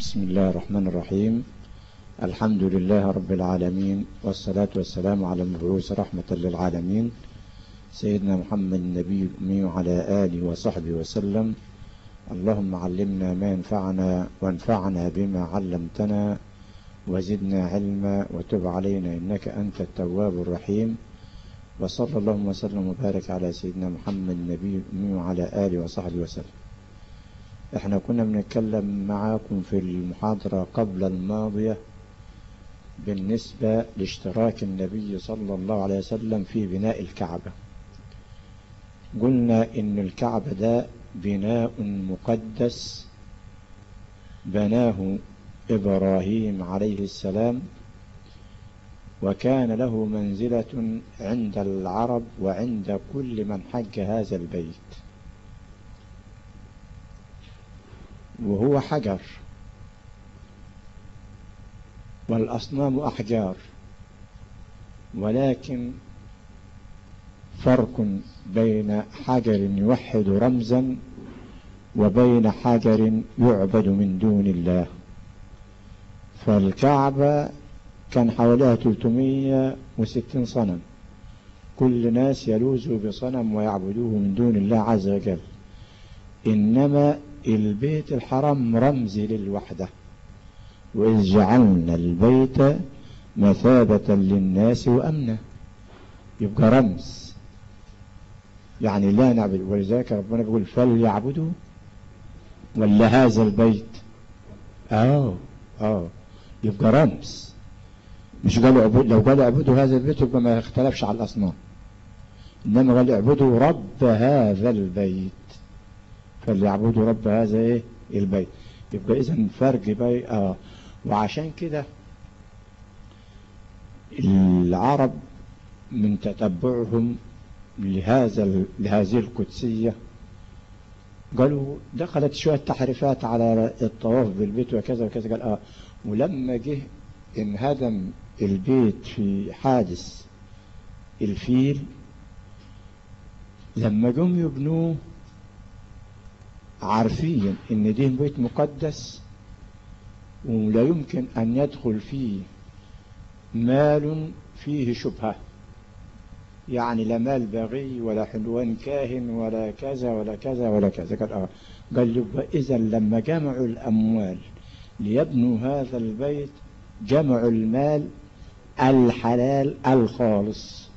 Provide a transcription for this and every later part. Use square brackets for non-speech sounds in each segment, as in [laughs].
بسم الله الرحمن الرحيم. الحمد لله رب العالمين والصلاة والسلام على المبعوث رحمة للعالمين. سيدنا محمد النبي الأمي وعلى آله وصحبه وسلم. اللهم علمنا ما ينفعنا وانفعنا بما علمتنا وزدنا علما وتب علينا إنك أنت التواب الرحيم. وصلى اللهم وسلم وبارك على سيدنا محمد النبي الأمي وعلى آله وصحبه وسلم. إحنا كنا بنتكلم معاكم في المحاضرة قبل الماضية بالنسبة لاشتراك النبي صلى الله عليه وسلم في بناء الكعبة. قلنا إن الكعبة ده بناء مقدس بناه إبراهيم عليه السلام وكان له منزلة عند العرب وعند كل من حج هذا البيت. وهو حجر. والأصنام أحجار. ولكن فرق بين حجر يوحد رمزا وبين حجر يعبد من دون الله. فالكعبة كان حواليها 360 صنم. كل ناس يلوذوا بصنم ويعبدوه من دون الله عز وجل. إنما البيت الحرام رمز للوحدة وإذ جعلنا البيت مثابة للناس وأمنا يبقى رمز. يعني لا نعبد ولذلك ربنا بيقول فليعبدوا. ولا هذا البيت؟ آه آه. يبقى رمز. مش قالوا عبود لو قالوا اعبدوا هذا البيت يبقى ما يختلفش على الأصنام. إنما قالوا اعبدوا رب هذا البيت. فليعبدوا رب هذا إيه؟ البيت. يبقى اذا فرق بي آه. وعشان كده العرب من تتبعهم لهذا لهذه القدسية قالوا دخلت شوية تحريفات على الطواف بالبيت وكذا وكذا. قال آه. ولما جه انهدم البيت في حادث الفيل لما جم يبنوه عارفين إن ده بيت مقدس ولا يمكن أن يدخل فيه مال فيه شبهة. يعني لا مال بغي ولا حلوان كاهن ولا كذا ولا كذا ولا كذا. قال له إذا لما جمعوا الأموال ليبنوا هذا البيت جمعوا المال الحلال الخالص.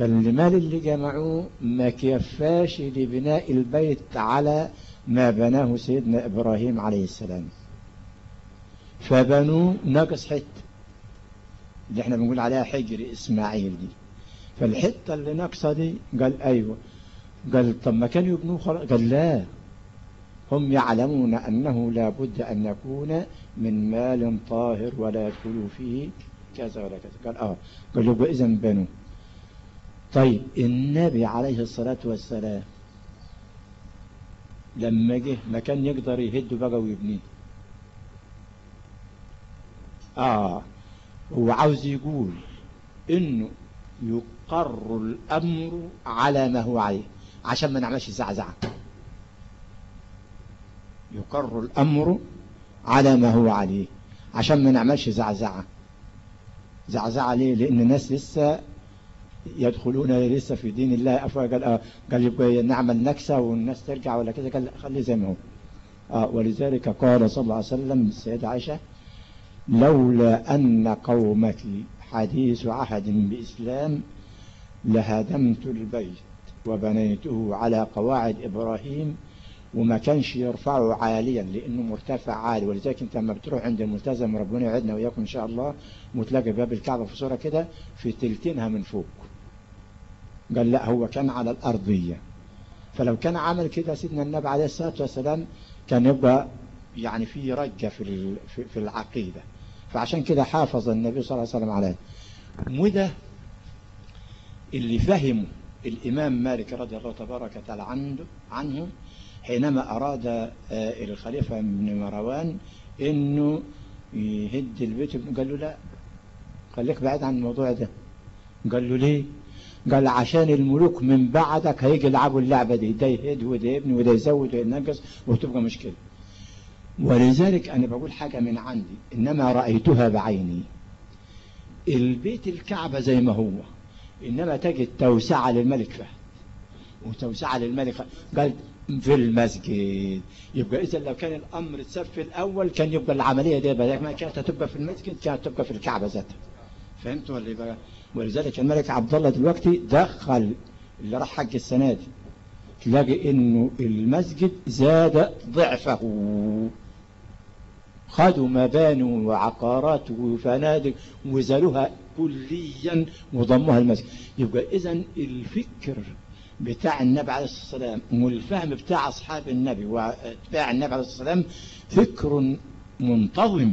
فالمال اللي جمعوه ما كيفاش لبناء البيت على ما بناه سيدنا إبراهيم عليه السلام. فبنوا ناقص حتة. اللي إحنا بنقول عليها حجر إسماعيل دي. فالحتة اللي ناقصة دي قال أيوة. قال طب ما كانوا يبنوه خلاص. قال لا. هم يعلمون أنه لا بد أن يكون من مال طاهر ولا يدخل فيه كذا ولا كذا. قال آه. قال له إذا بنوا طيب النبي عليه الصلاة والسلام لما جه ما كان يقدر يهده بقى ويبنيه آه هو عاوز يقول إنه يقر الأمر على ما هو عليه عشان ما نعملش زعزعة. يقر الأمر على ما هو عليه عشان ما نعملش زعزعة. زعزعة ليه؟ لأن الناس لسه يدخلون لسه في دين الله. أفوا قال آه يبقى نعمل نكسة والناس ترجع ولا كذا. قال خلي زي ما هو. آه ولذلك قال صلى الله عليه وسلم السيدة عائشة لولا أن قومك حديث عهد بإسلام لهدمت البيت وبنيته على قواعد إبراهيم وما كانش يرفعه عاليا لأنه مرتفع عالي. ولذلك أنت لما بتروح عند الملتزم ربنا يعدنا وياكم إن شاء الله وتلاقي باب الكعبة في صورة كده في تلتينها من فوق. قال لا هو كان على الأرضية. فلو كان عمل كده سيدنا النبي عليه الصلاة والسلام كان يبقى يعني في رجة في في العقيدة. فعشان كده حافظ النبي صلى الله عليه وسلم عليه. وده اللي فهمه الإمام مالك رضي الله تبارك وتعالى عنه عنه حينما أراد الخليفة ابن مروان إنه يهد البيت قال له لا خليك بعيد عن الموضوع ده. قال له ليه؟ قال عشان الملوك من بعدك هيجي يلعبوا اللعبة دي ده يهد وده يبني وده يزود وده ينقص وتبقى مشكلة. ولذلك أنا بقول حاجة من عندي إنما رأيتها بعيني. البيت الكعبة زي ما هو إنما تجد توسعة للملك فهد وتوسعة للملك قال في المسجد. يبقى إذا لو كان الأمر اتساب في الأول كان يبقى العملية دي بدل ما كانت تبقى في المسجد كانت تبقى في الكعبة ذاتها. فهمت ولا بقى؟ ولذلك الملك عبد الله دلوقتي دخل اللي راح حج السنة دي تلاقي إنه المسجد زاد ضعفه. خدوا مباني وعقارات وفنادق وزالوها كليا وضموها المسجد. يبقى اذا الفكر بتاع النبي عليه الصلاة والسلام والفهم بتاع أصحاب النبي واتباع النبي عليه الصلاة والسلام فكر منتظم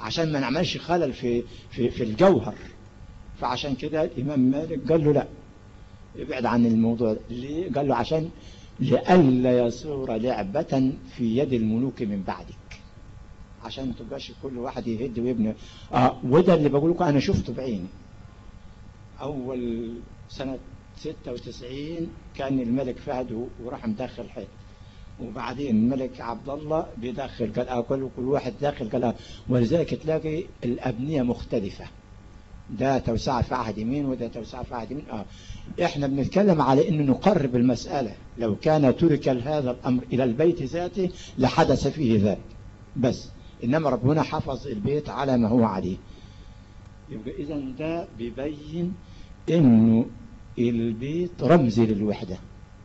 عشان ما نعملش خلل في, في, في الجوهر. فعشان كده الإمام مالك قال له لا ابعد عن الموضوع ليه؟ قال له عشان لئلا يصير لعبة في يد الملوك من بعدك. عشان ما تبقاش كل واحد يهد ويبني. آه وده اللي بقول لكم أنا شفته بعيني. أول سنة 96 كان الملك فهد وراح مدخل حيط وبعدين الملك عبد الله بيدخل قال آه كل واحد داخل قال آه ولذلك تلاقي الأبنية مختلفة. ده توسعة في عهد يمين وده توسعة في عهد يمين آه. إحنا بنتكلم على إنه نقرب المسألة. لو كان ترك هذا الأمر إلى البيت ذاته لحدث فيه ذلك. بس. إنما ربنا حفظ البيت على ما هو عليه. يبقى إذا ده بيبين إنه البيت رمز للوحدة.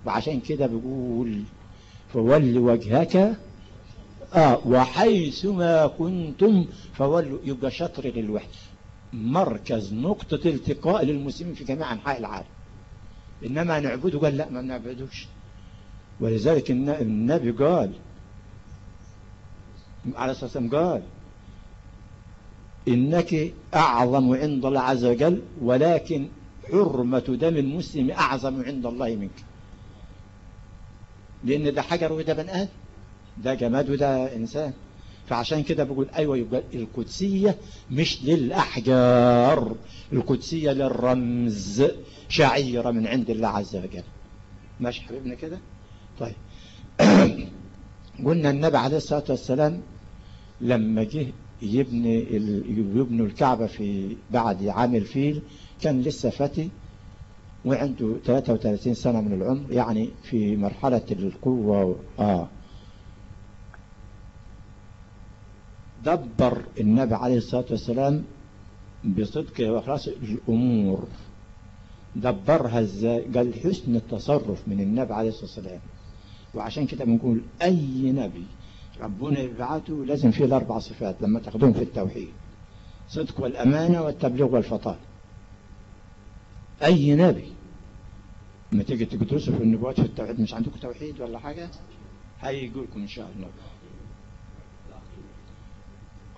وعشان كده بيقول فول وجهك. آه. وحيثما كنتم فولوا. يبقى شطر للوحدة. مركز نقطة التقاء للمسلمين في جميع أنحاء العالم. إنما نعبده قال لا ما نعبدوش ولذلك النبي قال الصلاة والسلام قال إنك أعظم عند الله عز وجل ولكن حرمة دم المسلم أعظم عند الله منك. لأن ده حجر وده بني آدم. ده جماد وده إنسان. فعشان كده بقول أيوة يبقى القدسية مش للأحجار القدسية للرمز شعيرة من عند الله عز وجل. ماشي حبيبنا كده؟ طيب. [clears throat] قلنا النبي عليه الصلاة والسلام لما جه يبني يبنوا الكعبة في بعد عام الفيل كان لسه فتي وعنده 33 سنة من العمر يعني في مرحلة القوة آه. دبر النبي عليه الصلاة والسلام بصدق وإخلاص الأمور. دبرها إزاي؟ قال حسن التصرف من النبي عليه الصلاة والسلام. وعشان كده بنقول أي نبي ربنا يبعته لازم فيه الأربع صفات لما تاخدهم في التوحيد صدق والأمانة والتبليغ والفطان أي نبي. لما تيجي تدرسوا في النبوات في التوحيد مش عندكم توحيد ولا حاجة؟ هيجي لكم إن شاء الله.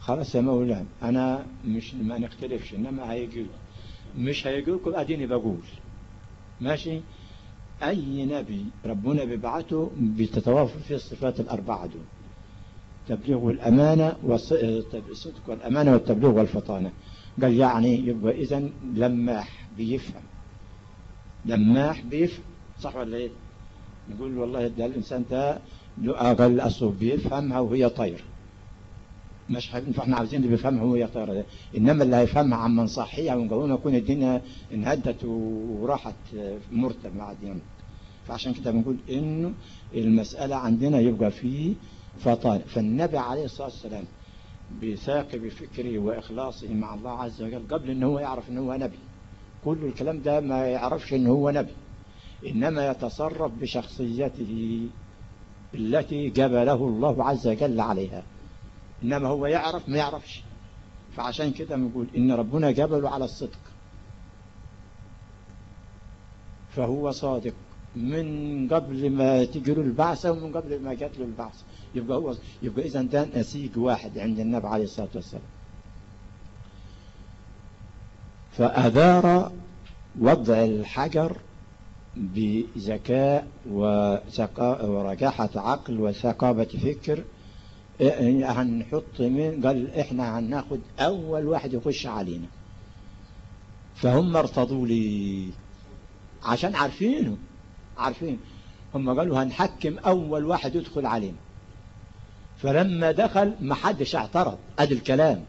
خلاص يا مولانا أنا مش ما نختلفش إنما هيجي مش هيجي لكم أديني بقول. ماشي؟ أي نبي ربنا بيبعته بتتوافر فيه الصفات الأربعة دول. تبليغ الأمانة والصدق والأمانة والتبليغ والفطانة. قال يعني يبقى إذا لماح بيفهم. لماح بيفهم. صح ولا إيه؟ نقول والله ده الإنسان ده قال أصله بيفهمها وهي طير مش حابين فاحنا عاوزين اللي بيفهمها طايره ده إنما اللي هيفهمها عن من صحيها ومن قومها يكون الدنيا انهدت وراحت مرتب مع الدين فعشان كده بنقول إنه المسألة عندنا يبقى فيه فطان فالنبي عليه الصلاة والسلام بثاقب فكره وإخلاصه مع الله عز وجل قبل ان هو يعرف ان هو نبي. كل الكلام ده ما يعرفش ان هو نبي. إنما يتصرف بشخصيته التي جبله الله عز وجل عليها. إنما هو يعرف ما يعرفش. فعشان كده بنقول إن ربنا جبله على الصدق. فهو صادق. من قبل ما له البعثة ومن قبل ما جات له البعثة. يبقى هو يبقى إذا ده نسيج واحد عند النبي عليه الصلاة والسلام. فأدار وضع الحجر بذكاء ورجاحة عقل وثقابة فكر هنحط مين قال إحنا هناخد أول واحد يخش علينا. فهم ارتضوا لي. عشان عارفينه. عارفين. هم قالوا هنحكم أول واحد يدخل علينا. فلما دخل ما حدش اعترض. أدي الكلام.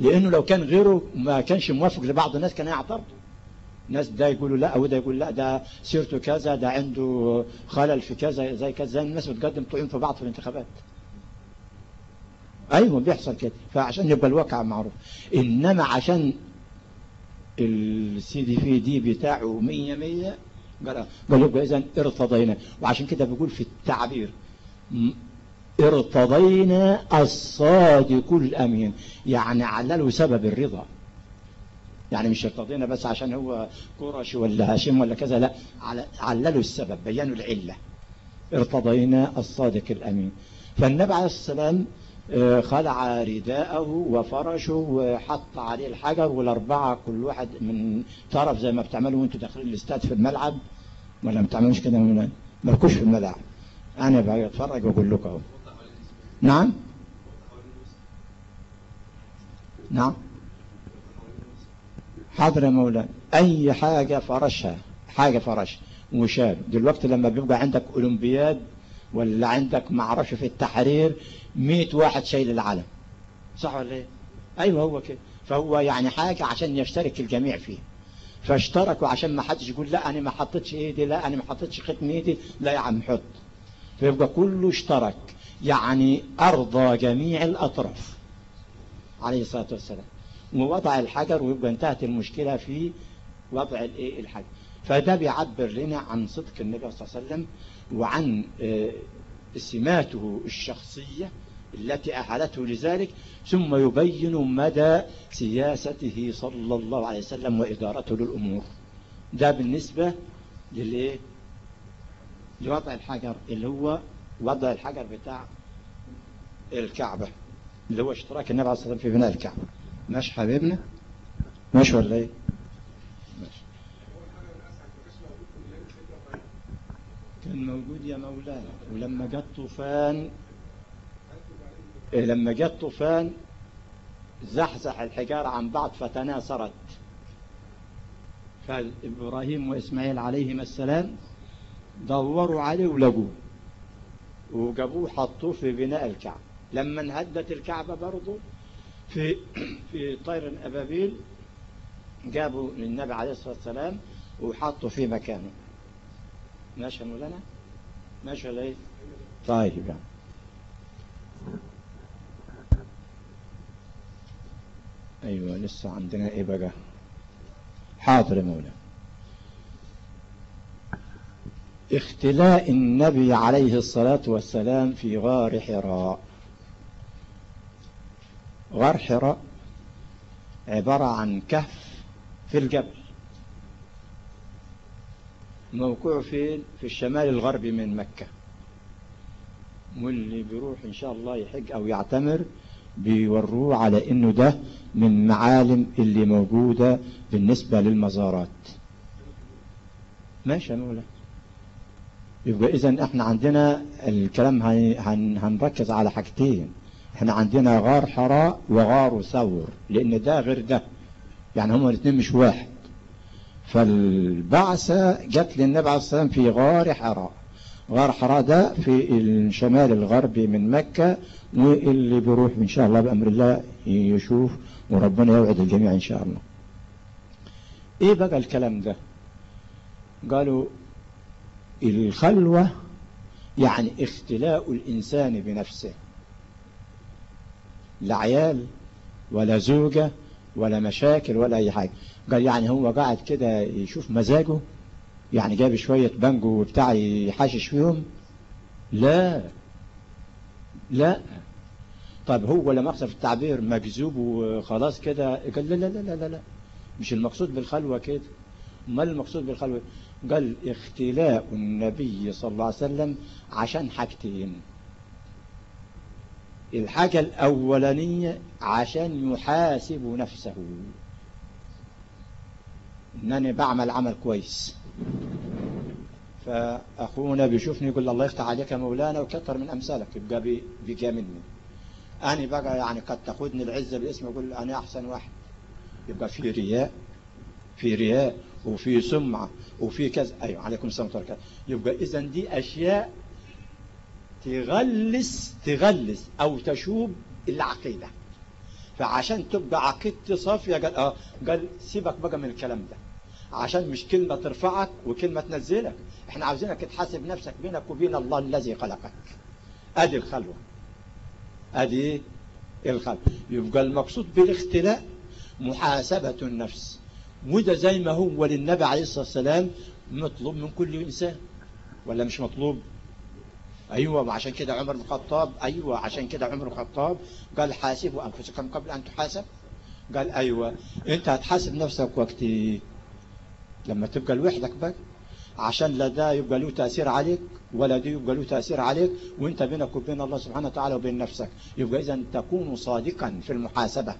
لأنه لو كان غيره ما كانش موافق لبعض الناس كان يعترضوا ناس ده يقولوا لا وده يقول لا ده سيرته كذا ده عنده خلل في كذا زي كذا. زي الناس بتقدم طعون في بعض في الانتخابات. أيوه بيحصل كده. فعشان يبقى الواقع معروف. إنما عشان السي دي في دي بتاعه 100 100 قال يبقى اذا ارتضينا. وعشان كده بيقول في التعبير ارتضينا الصادق الأمين. يعني عللوا سبب الرضا. يعني مش ارتضينا بس عشان هو قرش ولا هاشم ولا كذا لا عللوا السبب بينوا العلة. ارتضينا الصادق الأمين. فالنبي عليه السلام خلع رداءه وفرشه وحط عليه الحجر والأربعة كل واحد من طرف زي ما بتعملوا وانتوا داخلين الاستاد في الملعب. ولا ما بتعملوش كده مالكوش في الملعب. أنا بقى أتفرج وأقول لكم أهو. نعم؟ نعم؟ حاضر يا مولانا. أي حاجة فرشها حاجة فرش. وشال دلوقتي لما بيبقى عندك أولمبياد ولا عندك معرفش في التحرير 100 واحد شايل العلم صح ولا إيه؟ أيوه هو كده. فهو يعني حاجة عشان يشترك الجميع فيه فاشتركوا عشان ما حدش يقول لا أنا ما حطيتش إيدي لا أنا ما حطيتش ختم إيدي. لا يا عم حط. فيبقى كله اشترك. يعني أرضى جميع الأطراف. عليه الصلاة والسلام. ووضع الحجر ويبقى انتهت المشكلة في وضع الإيه؟ الحجر. فده بيعبر لنا عن صدق النبي صلى الله عليه وسلم وعن سماته الشخصية التي أحالته لذلك ثم يبين مدى سياسته صلى الله عليه وسلم وإدارته للأمور. ده بالنسبة للإيه؟ لوضع الحجر اللي هو وضع الحجر بتاع الكعبة اللي هو اشتراك النبي عليه الصلاة والسلام في بناء الكعبة. ماشي حبيبنا؟ ماشي ولا إيه؟ ماشي. كان موجود يا مولانا ولما جت طوفان لما جت طوفان زحزح الحجارة عن بعض فتناثرت. فإبراهيم وإسماعيل عليهما السلام دوروا عليه ولقوه. وجابوه حطوه في بناء الكعبة. لما انهدت الكعبة برضه في [clears throat] في طير الأبابيل جابوا للنبي عليه الصلاة والسلام وحطوا في مكانه. ماشي مولانا؟ ماشي ولا طيب يعني. أيوه لسه عندنا إيه بقى؟ حاضر يا مولانا. اختلاء النبي عليه الصلاة والسلام في غار حراء. غار حراء عبارة عن كهف في الجبل. موقعه فين في الشمال الغربي من مكة. واللي بيروح إن شاء الله يحج أو يعتمر بيوروه على إنه ده من معالم اللي موجودة بالنسبة للمزارات. ماشي يا يبقى إذا إحنا عندنا الكلام هن هنركز على حاجتين. إحنا عندنا غار حراء وغار ثور لأن ده غير ده. يعني هما الاثنين مش واحد. فالبعثة جت للنبي عليه الصلاة والسلام في غار حراء. غار حراء ده في الشمال الغربي من مكة واللي بيروح إن شاء الله بأمر الله يشوف وربنا يوعد الجميع إن شاء الله. إيه بقى الكلام ده؟ قالوا الخلوة يعني اختلاء الإنسان بنفسه. لا عيال ولا زوجة ولا مشاكل ولا أي حاجة. قال يعني هو قاعد كده يشوف مزاجه يعني جاب شوية بانجو بتاع يحشش فيهم؟ لا. لا. طب هو لما أقصد في التعبير مجذوب وخلاص كده قال لا لا لا لا لا. مش المقصود بالخلوة كده. ما المقصود بالخلوة؟ قال اختلاء النبي صلى الله عليه وسلم عشان حاجتين. الحاجة الأولانية عشان يحاسب نفسه. إنني بعمل عمل كويس. فأخونا بيشوفني يقول الله يفتح عليك يا مولانا وكتر من أمثالك يبقى بيجاملني أنا بقى يعني قد تأخذني العزة باسم يقول أنا أحسن واحد. يبقى في رياء في رياء وفي سمعة وفي كذا. أيوه عليكم السلام الله. يبقى اذا دي أشياء تغلس تغلس أو تشوب العقيدة. فعشان تبقى عقيدتي صافية قال آه قال سيبك بقى من الكلام ده. عشان مش كلمة ترفعك وكلمة تنزلك. إحنا عاوزينك تحاسب نفسك بينك وبين الله الذي خلقك. أدي الخلوة. أدي الخلوة. يبقى المقصود بالاختلاء محاسبة النفس. وده زي ما هو للنبي عليه الصلاة والسلام مطلوب من كل إنسان. ولا مش مطلوب؟ أيوة عشان كده عمر بن الخطاب أيوة عشان كده عمر بن الخطاب قال حاسبوا أنفسكم قبل أن تحاسب. قال أيوة أنت هتحاسب نفسك وقت لما تبقى لوحدك بقى عشان لا ده يبقى له تأثير عليك ولا ده يبقى له تأثير عليك وانت بينك وبين الله سبحانه وتعالى وبين نفسك. يبقى إذا تكون صادقا في المحاسبة.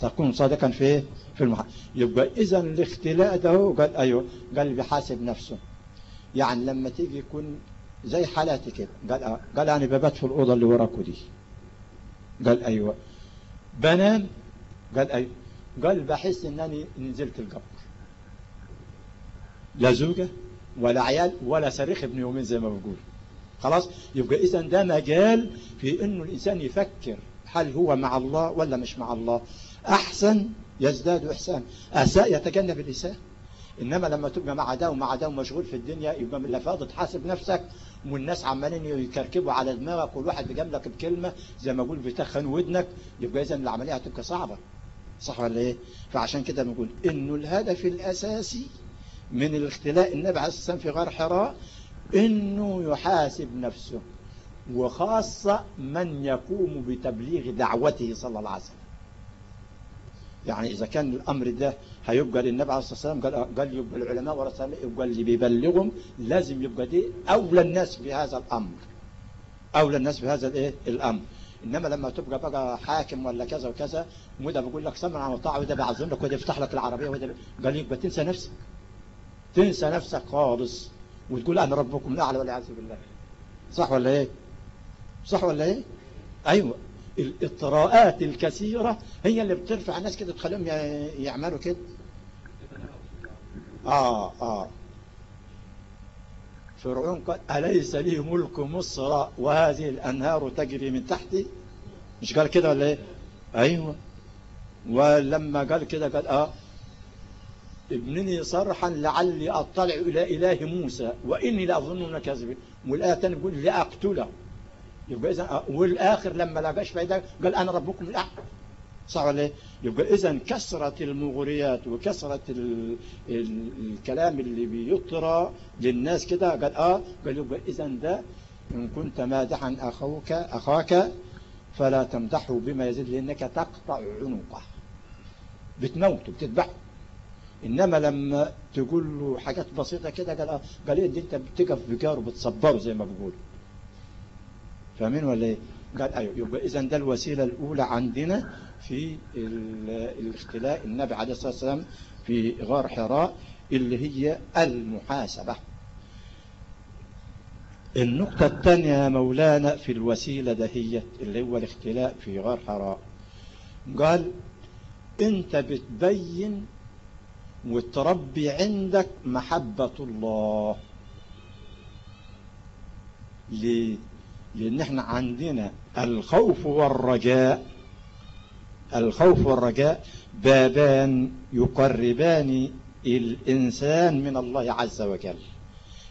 تكون صادقا في في المحاسبة يبقى إذا الاختلاء ده قال أيوه قال بيحاسب نفسه. يعني لما تيجي يكون زي حالاتي كده قال آه. قال أنا ببات في الأوضة اللي وراكوا دي. قال أيوه. بنام قال أيوه. قال بحس إنني نزلت القبر. لا زوجة ولا عيال ولا صريخ ابن يومين زي ما بقول. خلاص؟ يبقى إذا ده مجال في إنه الإنسان يفكر هل هو مع الله ولا مش مع الله. أحسن يزداد إحسان. أساء يتجنب الإساءة. إنما لما تبقى مع ده ومع ده ومشغول في الدنيا يبقى من لفاظ تحاسب نفسك. والناس عمالين يكركبوا على دماغك كل واحد بيجاملك بكلمة زي ما أقول بيتخن ودنك. يبقى إذا العملية هتبقى صعبة. صح ولا إيه؟ فعشان كده بنقول إنه الهدف الأساسي من الاختلاء النبي عليه والسلام في غار حراء إنه يحاسب نفسه وخاصة من يقوم بتبليغ دعوته صلى الله عليه وسلم. يعني إذا كان الأمر ده هيبقى للنبي عليه الصلاة والسلام قال, قال يبقى العلماء ورسالة يبقى اللي بيبلغهم لازم يبقى دي أولى الناس بهذا الأمر. أولى الناس بهذا الإيه؟ الأمر. إنما لما تبقى بقى حاكم ولا كذا وكذا وده بيقول لك سمع وطاع وده بيعظم لك وده يفتح لك العربية وده قال يبقى تنسى نفسك. تنسى نفسك خالص وتقول أنا ربكم الأعلى والعياذ بالله. صح ولا إيه؟ صح ولا إيه؟ أيوة. الاطراءات الكثيرة هي اللي بترفع الناس كده تخليهم يعملوا كده. آه آه. فرعون قال أليس لي ملك مصر وهذه الأنهار تجري من تحتي؟ مش قال كده ولا إيه؟ أيوة. ولما قال كده قال آه. ابنني صرحا لعلي أطلع إلى إله موسى وإني لأظنه كاذبين والآية تانية بيقول لأقتله يبقى إذا والآخر لما لقاش فايدة قال أنا ربكم الأعلى. صح ولا إيه؟ يبقى إذا كثرة المغريات وكثرة ال... ال... الكلام اللي بيطرى للناس كده. قال آه قال يبقى إذا ده إن كنت مادحا أخوك أخاك فلا تمدحه بما يزيد لأنك تقطع عنقه. بتموته بتذبحه. إنما لما تقول له حاجات بسيطة كده قال آه قال دي أنت بتقف بجاره بتصبره زي ما بقول. فاهمين ولا إيه؟ قال أيوه. يبقى إذا ده الوسيلة الأولى عندنا في الاختلاء النبي عليه الصلاة والسلام في غار حراء اللي هي المحاسبة. النقطة الثانية يا مولانا في الوسيلة دهية اللي هو الاختلاء في غار حراء. قال أنت بتبين وتربي عندك محبة الله. ليه؟ لأن إحنا عندنا الخوف والرجاء. الخوف والرجاء بابان يقربان الإنسان من الله عز وجل.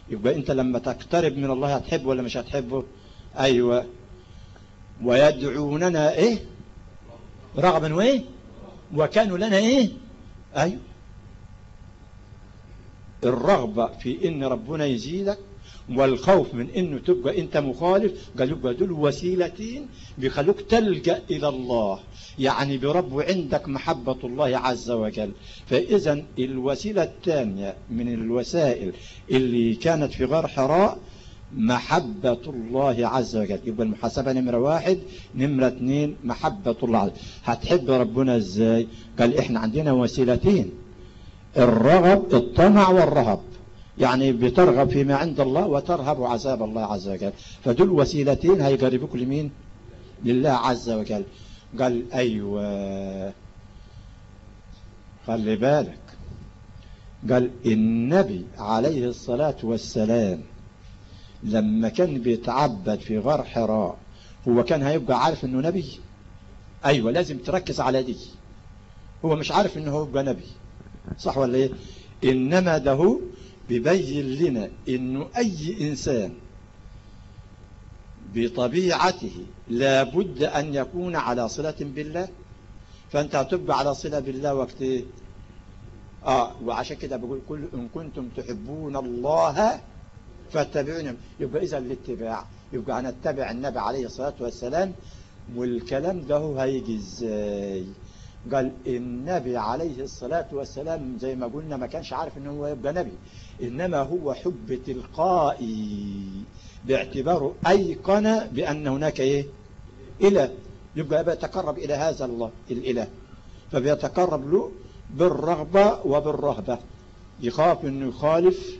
يبقى أنت لما تقترب من الله هتحبه ولا مش هتحبه؟ أيوة. ويدعوننا إيه؟ رغبا وإيه؟ وكانوا لنا إيه؟ أيوة. الرغبة في إن ربنا يزيدك والخوف من إنه تبقى أنت مخالف قال يبقى دول وسيلتين بيخلوك تلجأ إلى الله. يعني برب عندك محبة الله عز وجل. فاذا الوسيلة الثانية من الوسائل اللي كانت في غار حراء محبة الله عز وجل. يبقى المحاسبة نمرة واحد نمرة اثنين محبة الله عز وجل. هتحب ربنا إزاي؟ قال إحنا عندنا وسيلتين. الرغب الطمع والرهب. يعني بترغب فيما عند الله وترهب عذاب الله عز وجل. فدول وسيلتين هيقربوك لمين لله عز وجل. قال أيوة. خلي بالك. قال النبي عليه الصلاة والسلام لما كان بيتعبد في غار حراء هو كان هيبقى عارف إنه نبي؟ أيوه لازم تركز على دي. هو مش عارف إنه هو يبقى نبي. صح ولا إيه؟ إنما ده بيبين لنا إنه أي إنسان بطبيعته لابد أن يكون على صلة بالله. فأنت هتبقى على صلة بالله وقت إيه؟ آه وعشان كده بقول كل إن كنتم تحبون الله فاتبعوني. يبقى اذا الاتباع يبقى هنتبع النبي عليه الصلاة والسلام والكلام ده هيجي إزاي؟ قال النبي عليه الصلاة والسلام زي ما قلنا ما كانش عارف إنه هو يبقى نبي. إنما هو حب تلقائي باعتباره أيقن بأن هناك إيه؟ إله. يبقى بيتقرب إلى هذا الله الإله. فبيتقرب له بالرغبة وبالرهبة. يخاف إنه يخالف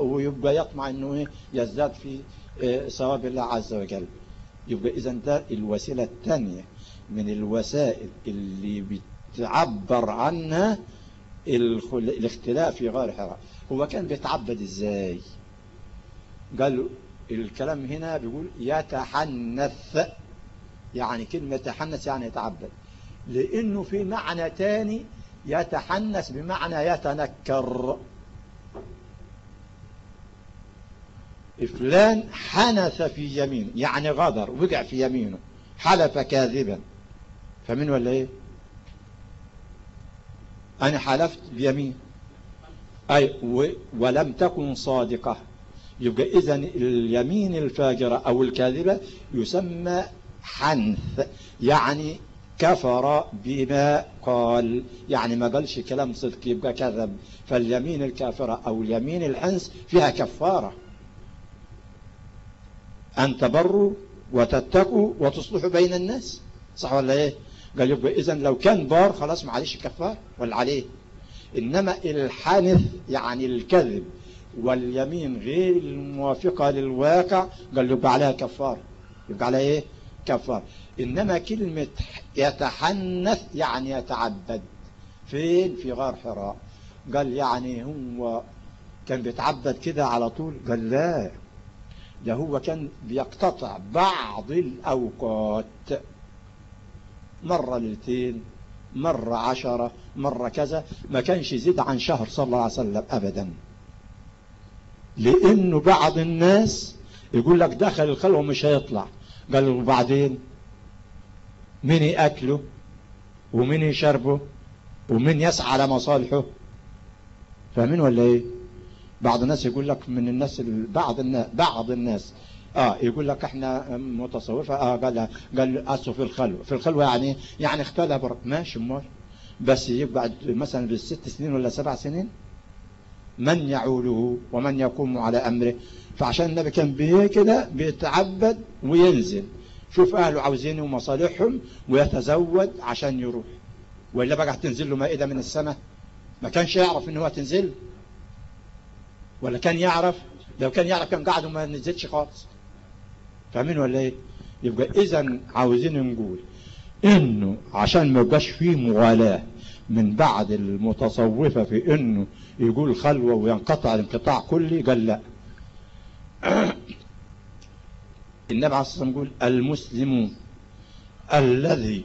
ويبقى يطمع إنه يزداد في ثواب الله عز وجل. يبقى اذا ده الوسيلة الثانية. من الوسائل اللي بتعبر عنها الاختلاف في غار حراء هو كان بيتعبد إزاي؟ قال الكلام هنا بيقول يتحنث يعني كلمة يتحنث يعني يتعبد. لأنه في معنى تاني يتحنث بمعنى يتنكر. فلان حنث في يمينه يعني غدر وقع في يمينه حلف كاذبا. فمن ولا إيه؟ أنا حلفت بيمين. أي ولم تكن صادقة. يبقى اذا اليمين الفاجرة أو الكاذبة يسمى حنث. يعني كفر بما قال. يعني ما قالش كلام صدق يبقى كذب. فاليمين الكافرة أو اليمين الحنس فيها كفارة. أن تبروا وتتقوا وتصلحوا بين الناس. صح ولا إيه؟ قال يبقى اذا لو كان بار خلاص معلش كفار ولا عليه؟ إنما الحنث يعني الكذب واليمين غير الموافقة للواقع قال يبقى عليها كفار يبقى عليها إيه؟ كفار إنما كلمة يتحنث يعني يتعبد. فين؟ في غار حراء. قال يعني هو كان بيتعبد كده على طول؟ قال لا. ده هو كان بيقتطع بعض الأوقات. مرة ليلتين مرة عشرة مرة كذا. ما كانش يزيد عن شهر صلى الله عليه وسلم أبدا. لأنه بعض الناس يقول لك دخل الخلوة مش هيطلع. قال له بعدين؟ مين يأكله؟ ومين يشربه؟ ومين يسعى على مصالحه؟ فاهمين ولا إيه؟ بعض الناس يقول لك من الناس بعض الناس بعض الناس آه يقول لك إحنا متصوفة آه قال قال اسوا في الخلوة في الخلوة يعني يعني اختلى. ماشي امال بس يقعد مثلا بالست سنين ولا سبع سنين؟ من يعوله ومن يقوم على أمره. فعشان النبي كان بيه كده بيتعبد وينزل. شوف أهله عاوزين ومصالحهم ويتزود عشان يروح. وإلا بقى هتنزل له مائدة من السماء ما كانش يعرف إن هو تنزل. ولا كان يعرف؟ لو كان يعرف كان قاعد وما نزلش خالص. فاهمين ولا إيه يبقى اذا عاوزين نقول إنه عشان ما يبقاش فيه مغالاة من بعد المتصوفة في إنه يقول خلوة وينقطع الانقطاع كلي قال لا. [clears throat] النبي عليه الصلاة والسلام يقول المسلم الذي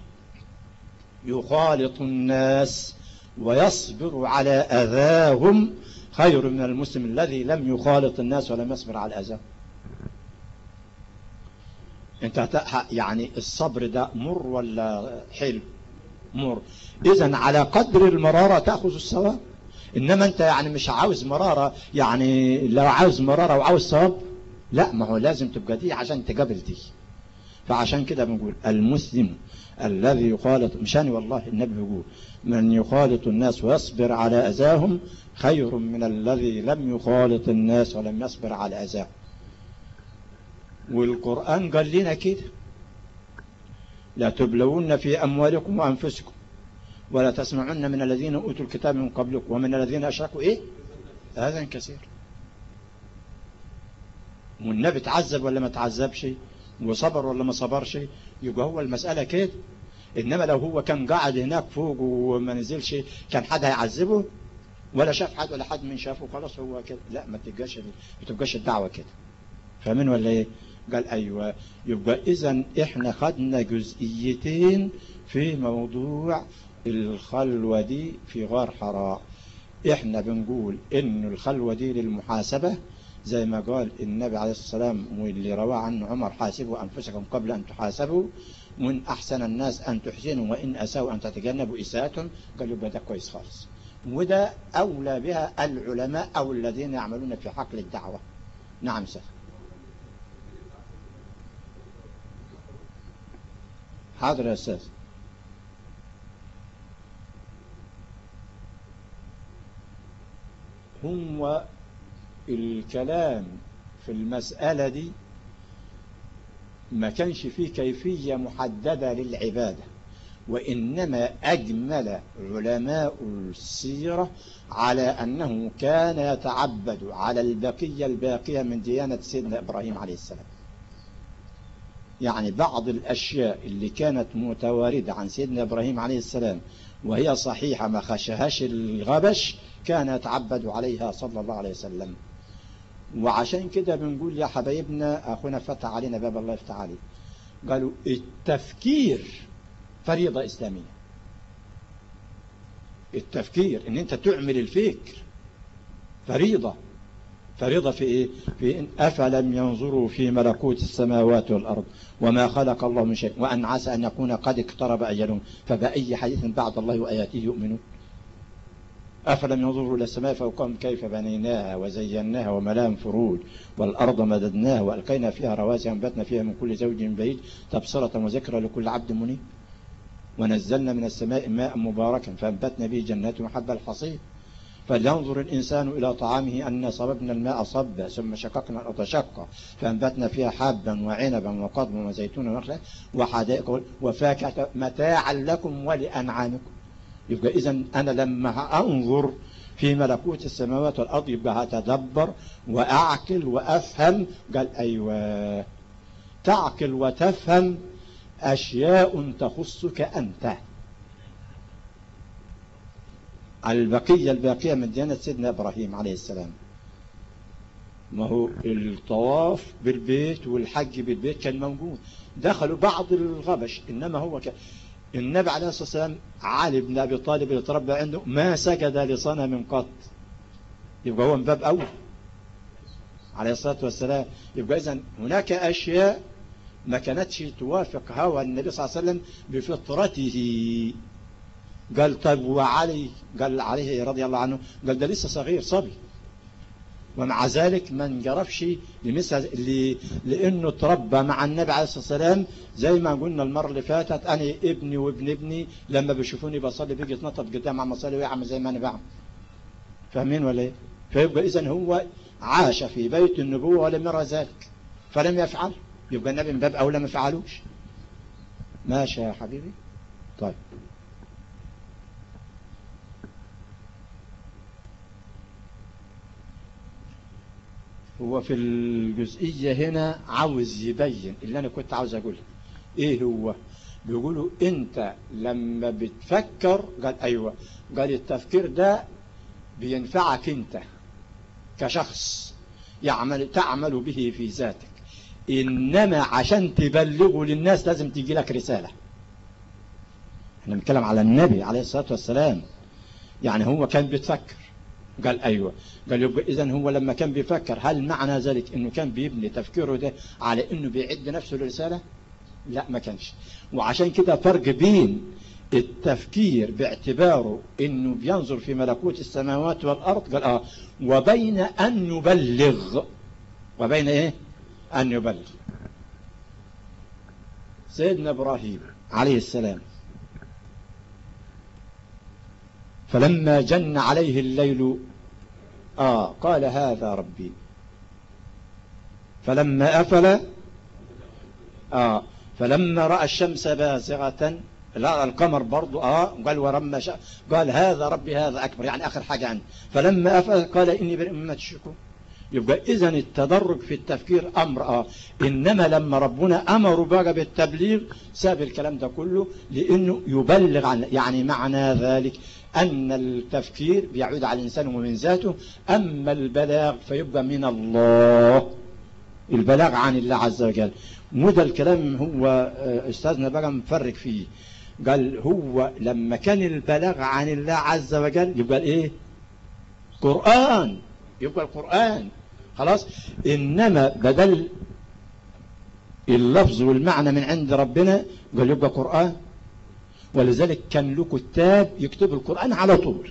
يخالط الناس ويصبر على أذاهم خير من المسلم الذي لم يخالط الناس ولم يصبر على الأذى انت يعني الصبر ده مر ولا حلو مر. اذا على قدر المرارة تأخذ الثواب إنما أنت يعني مش عاوز مرارة يعني لو عاوز مرارة وعاوز ثواب لا ما هو لازم تبقى دي عشان تقابل دي. فعشان كده بنقول المسلم الذي يخالط مشاني والله النبي بيقول من يخالط الناس ويصبر على أذاهم خير من الذي لم يخالط الناس ولم يصبر على أذاهم. والقرآن قال لنا كده لا تبلون في أموالكم وأنفسكم ولا تسمعن من الذين أوتوا الكتاب من قبلكم ومن الذين أشركوا إيه؟ هذا كثير. والنبي تعذب ولا ما تعذبش؟ وصبر ولا ما صبرش؟ يبقى هو المسألة كده. إنما لو هو كان قاعد هناك فوق وما نزلش كان حد هيعذبه؟ ولا شاف حد ولا حد من شافه خلاص هو كده. لا ما تبقاش ما تبقاش الدعوة كده. فاهمين ولا إيه؟ قال أيوه. يبقى اذا إحنا خدنا جزئيتين في موضوع الخلوة دي في غار حراء. إحنا بنقول إن الخلوة دي للمحاسبة زي ما قال النبي عليه الصلاة والسلام واللي رواه عنه عمر حاسبوا أنفسكم قبل أن تحاسبوا. من أحسن الناس أن تحسنوا وإن أساءوا أن تتجنبوا إساءتهم قالوا يبقى ده كويس خالص. وده أولى بها العلماء أو الذين يعملون في حقل الدعوة. نعم سيد. حاضر يا أستاذ هو الكلام في المسألة دي ما كانش فيه كيفية محددة للعبادة وإنما أجمل علماء السيرة على أنه كان يتعبد على البقية الباقية من ديانة سيدنا إبراهيم عليه السلام. يعني بعض الأشياء اللي كانت متواردة عن سيدنا إبراهيم عليه السلام وهي صحيحة ما خشهاش الغبش كان يتعبد عليها صلى الله عليه وسلم. وعشان كده بنقول يا حبايبنا أخونا فتح علينا باب الله يفتح عليه قالوا التفكير فريضة إسلامية. التفكير إن أنت تعمل الفكر فريضة. فريضة في إيه؟ في إن أفلم ينظروا في ملكوت السماوات والأرض وما خلق الله من شيء وأن عسى أن يكون قد اقترب أجلهم فبأي حديث بعد الله وآياته يؤمنون؟ أفلم ينظروا إلى السماء فوقهم كيف بنيناها وزيناها وملاهم فروج والأرض مددناها وألقينا فيها رواسي وأنبتنا فيها من كل زوج بعيد تبصرة وذكرى لكل عبد منيب. ونزلنا من السماء ماء مباركا فأنبتنا به جنات وحب الحصيد. فلينظر الإنسان إلى طعامه أن صببنا الماء صبا ثم شققنا الأرض شقا فأنبتنا فيها حبا وعنبا وقضبا وزيتونا ونخلا وحدائق وفاكهة. متاعا لكم ولأنعامكم. يبقى إذا أنا لما أنظر في ملكوت السماوات والأرض يبقى هتدبر وأعقل وأفهم. قال أيوة. تعقل وتفهم أشياء تخصك أنت. البقية الباقية من ديانة سيدنا إبراهيم عليه السلام. ما هو الطواف بالبيت والحج بالبيت كان موجود. دخلوا بعض الغبش إنما هو كان النبي عليه الصلاة والسلام علي بن أبي طالب اللي تربى عنده ما سجد لصنم قط. يبقى هو من باب أول. عليه الصلاة والسلام. يبقى إذن هناك أشياء ما كانتش توافق هوى النبي صلى الله عليه وسلم بفطرته. قال طيب وعلي قال عليه رضي الله عنه قال ده لسه صغير صبي. ومع ذلك ما انجرفش لمثل لأنه تربى مع النبي عليه الصلاة والسلام زي ما قلنا المرة اللي فاتت أنا ابني وابن ابني لما بيشوفوني بصلي بيجي يتنطط قدام عم اصلي ويعمل زي ما أنا بعمل. فاهمين ولا إيه؟ فيبقى اذا هو عاش في بيت النبوة ولم يرى ذلك فلم يفعل. يبقى النبي من باب أولى ما فعلوش. ماشي يا حبيبي. طيب. هو في الجزئية هنا عاوز يبين. اللي أنا كنت عاوز أقوله. إيه هو؟ بيقولوا أنت لما بتفكر قال أيوة. قال التفكير ده بينفعك أنت كشخص. يعمل تعمل به في ذاتك. إنما عشان تبلغه للناس لازم تيجي لك رسالة. إحنا بنتكلم على النبي عليه الصلاة والسلام. يعني هو كان بيتفكر. قال أيوة. قال يبقى إذا هو لما كان بيفكر هل معنى ذلك أنه كان بيبني تفكيره ده على أنه بيعد نفسه لرسالة لا ما كانش. وعشان كده فرق بين التفكير باعتباره أنه بينظر في ملكوت السماوات والأرض قال آه وبين أن يبلغ. وبين إيه؟ أن يبلغ. سيدنا إبراهيم عليه السلام. فلما جن عليه الليل آه قال هذا ربي. فلما أفل آه فلما رأى الشمس بازغة لا القمر برضو آه قال ورمى قال هذا ربي هذا أكبر يعني آخر حاجة عنه. فلما أفل قال إني بريء مما يبقى إذا التدرج في التفكير أمر آه إنما لما ربنا أمر بقى بالتبليغ ساب الكلام ده كله لأنه يبلغ عن يعني معنى ذلك. أن التفكير بيعود على الإنسان ومن ذاته أما البلاغ فيبقى من الله. البلاغ عن الله عز وجل. وده الكلام هو آه، أستاذنا بقى مفرق فيه. قال هو لما كان البلاغ عن الله عز وجل يبقى إيه؟ قرآن. يبقى القرآن. خلاص؟ إنما بدل اللفظ والمعنى من عند ربنا قال يبقى قرآن. ولذلك كان له كتاب يكتب القرآن على طول.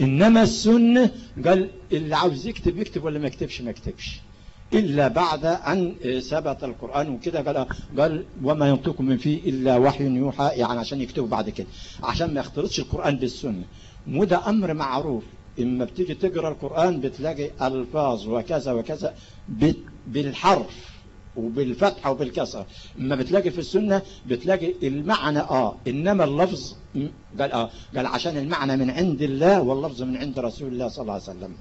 إنما السنة قال اللي عاوز يكتب يكتب ولا ما يكتبش ما يكتبش. إلا بعد أن ثبت القرآن وكده قال قال وما ينطق من فيه إلا وحي يوحى يعني عشان يكتبوا بعد كده. عشان ما يختلطش القرآن بالسنة. وده أمر معروف. إما بتيجي تقرأ القرآن بتلاقي ألفاظ وكذا وكذا بالحرف. وبالفتحة وبالكسرة أما بتلاقي في السنة بتلاقي المعنى آه إنما اللفظ قال آه قال عشان المعنى من عند الله واللفظ من عند رسول الله صلى الله عليه وسلم.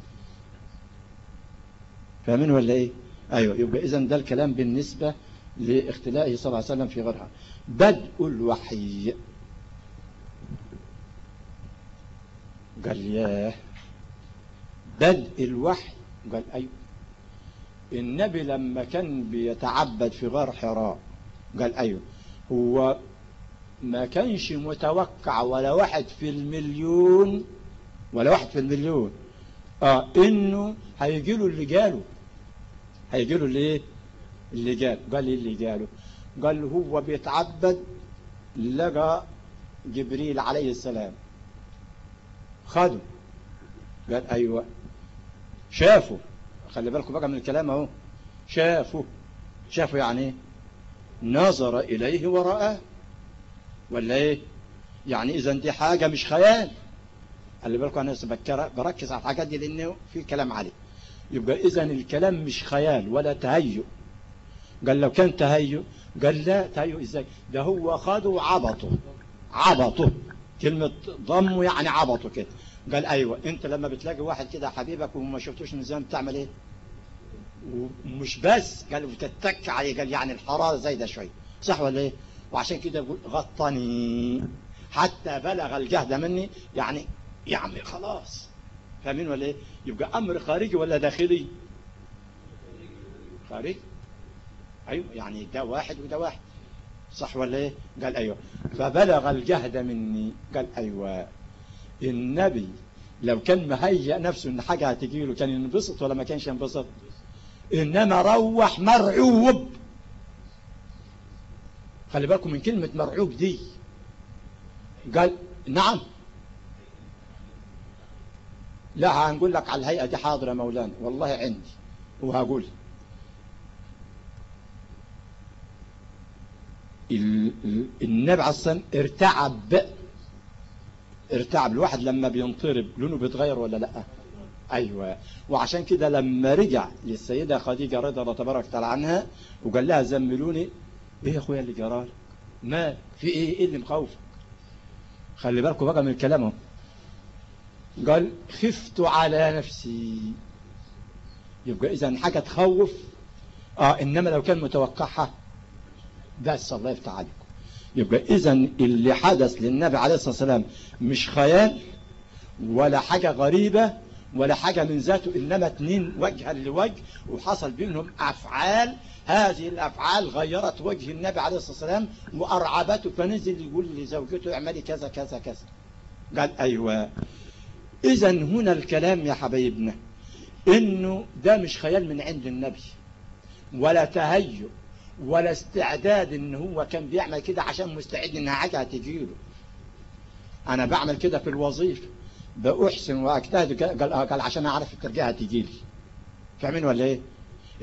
فاهمين ولا إيه؟ أيوه يبقى اذا ده الكلام بالنسبة لاختلائه صلى الله عليه وسلم في غيرها بدء الوحي. قال ياه. بدء الوحي. قال أيوه. النبي لما كان بيتعبد في غار حراء قال أيوه هو ما كانش متوقع ولا واحد في المليون ولا واحد في المليون. آه إنه هيجي له اللي جاله. هيجي له اللي إيه؟ اللي جاله. قال لي اللي جاله. قال هو بيتعبد لقى جبريل عليه السلام. خده. قال أيوه. شافه. خلي بالكم بقى من الكلام اهو. شافه. شافه يعني نظر إليه ورآه. ولا إيه؟ يعني إذا دي حاجة مش خيال. خلي بالكم أنا بركز على الحاجات دي لأنه في كلام عليه. يبقى إذا الكلام مش خيال ولا تهيؤ. قال لو كان تهيؤ قال لا تهيؤ إزاي؟ ده هو خده وعبطه عبطه. كلمة ضمه يعني عبطه كده. قال أيوه أنت لما بتلاقي واحد كده حبيبك وما شفتوش من زمان بتعمل إيه؟ ومش بس قال بتتك عليه قال يعني الحرارة زايدة شوي. صح ولا إيه؟ وعشان كده يقول غطني. حتى بلغ الجهد مني يعني يعني خلاص. فاهمين ولا إيه؟ يبقى أمر خارجي ولا داخلي؟ خارجي. أيوه يعني ده واحد وده واحد. صح ولا إيه؟ قال أيوه. فبلغ الجهد مني. قال أيوه. النبي لو كان مهيئ نفسه إن حاجة هتجي له كان ينبسط ولا ما كانش ينبسط؟ إنما روح مرعوب. خلي بالكم من كلمة مرعوب دي. قال نعم. لا هنقول لك على الهيئة دي حاضرة مولانا. والله عندي. وهقول. النبي عليه الصلاة ارتعب. ارتعب. الواحد لما بينطرب لونه بيتغير ولا لا؟ أيوه. وعشان كده لما رجع للسيدة خديجة رضي الله تبارك وتعالى عنها وقال لها زملوني إيه يا أخويا اللي جرالك؟ ما في إيه؟ إيه اللي مخوفك؟ خلي بالكم بقى من كلامه قال خفت على نفسي. يبقى إذا حاجة تخوف. آه إنما لو كان متوقعها بس الله يفتح عليكم يبقى اذا اللي حدث للنبي عليه الصلاة والسلام مش خيال ولا حاجة غريبة ولا حاجة من ذاته إنما اتنين وجها لوجه وحصل بينهم أفعال. هذه الأفعال غيرت وجه النبي عليه الصلاة والسلام وأرعبته فنزل يقول لزوجته اعملي كذا كذا كذا. قال أيوة. إذا هنا الكلام يا حبايبنا إنه ده مش خيال من عند النبي ولا تهيؤ ولا استعداد إن هو كان بيعمل كده عشان مستعد إنها حاجة هتجيله. أنا بعمل كده في الوظيفة. بأحسن وأجتهد قال, قال عشان أعرف الترجية هتجي لي فاهمين ولا إيه؟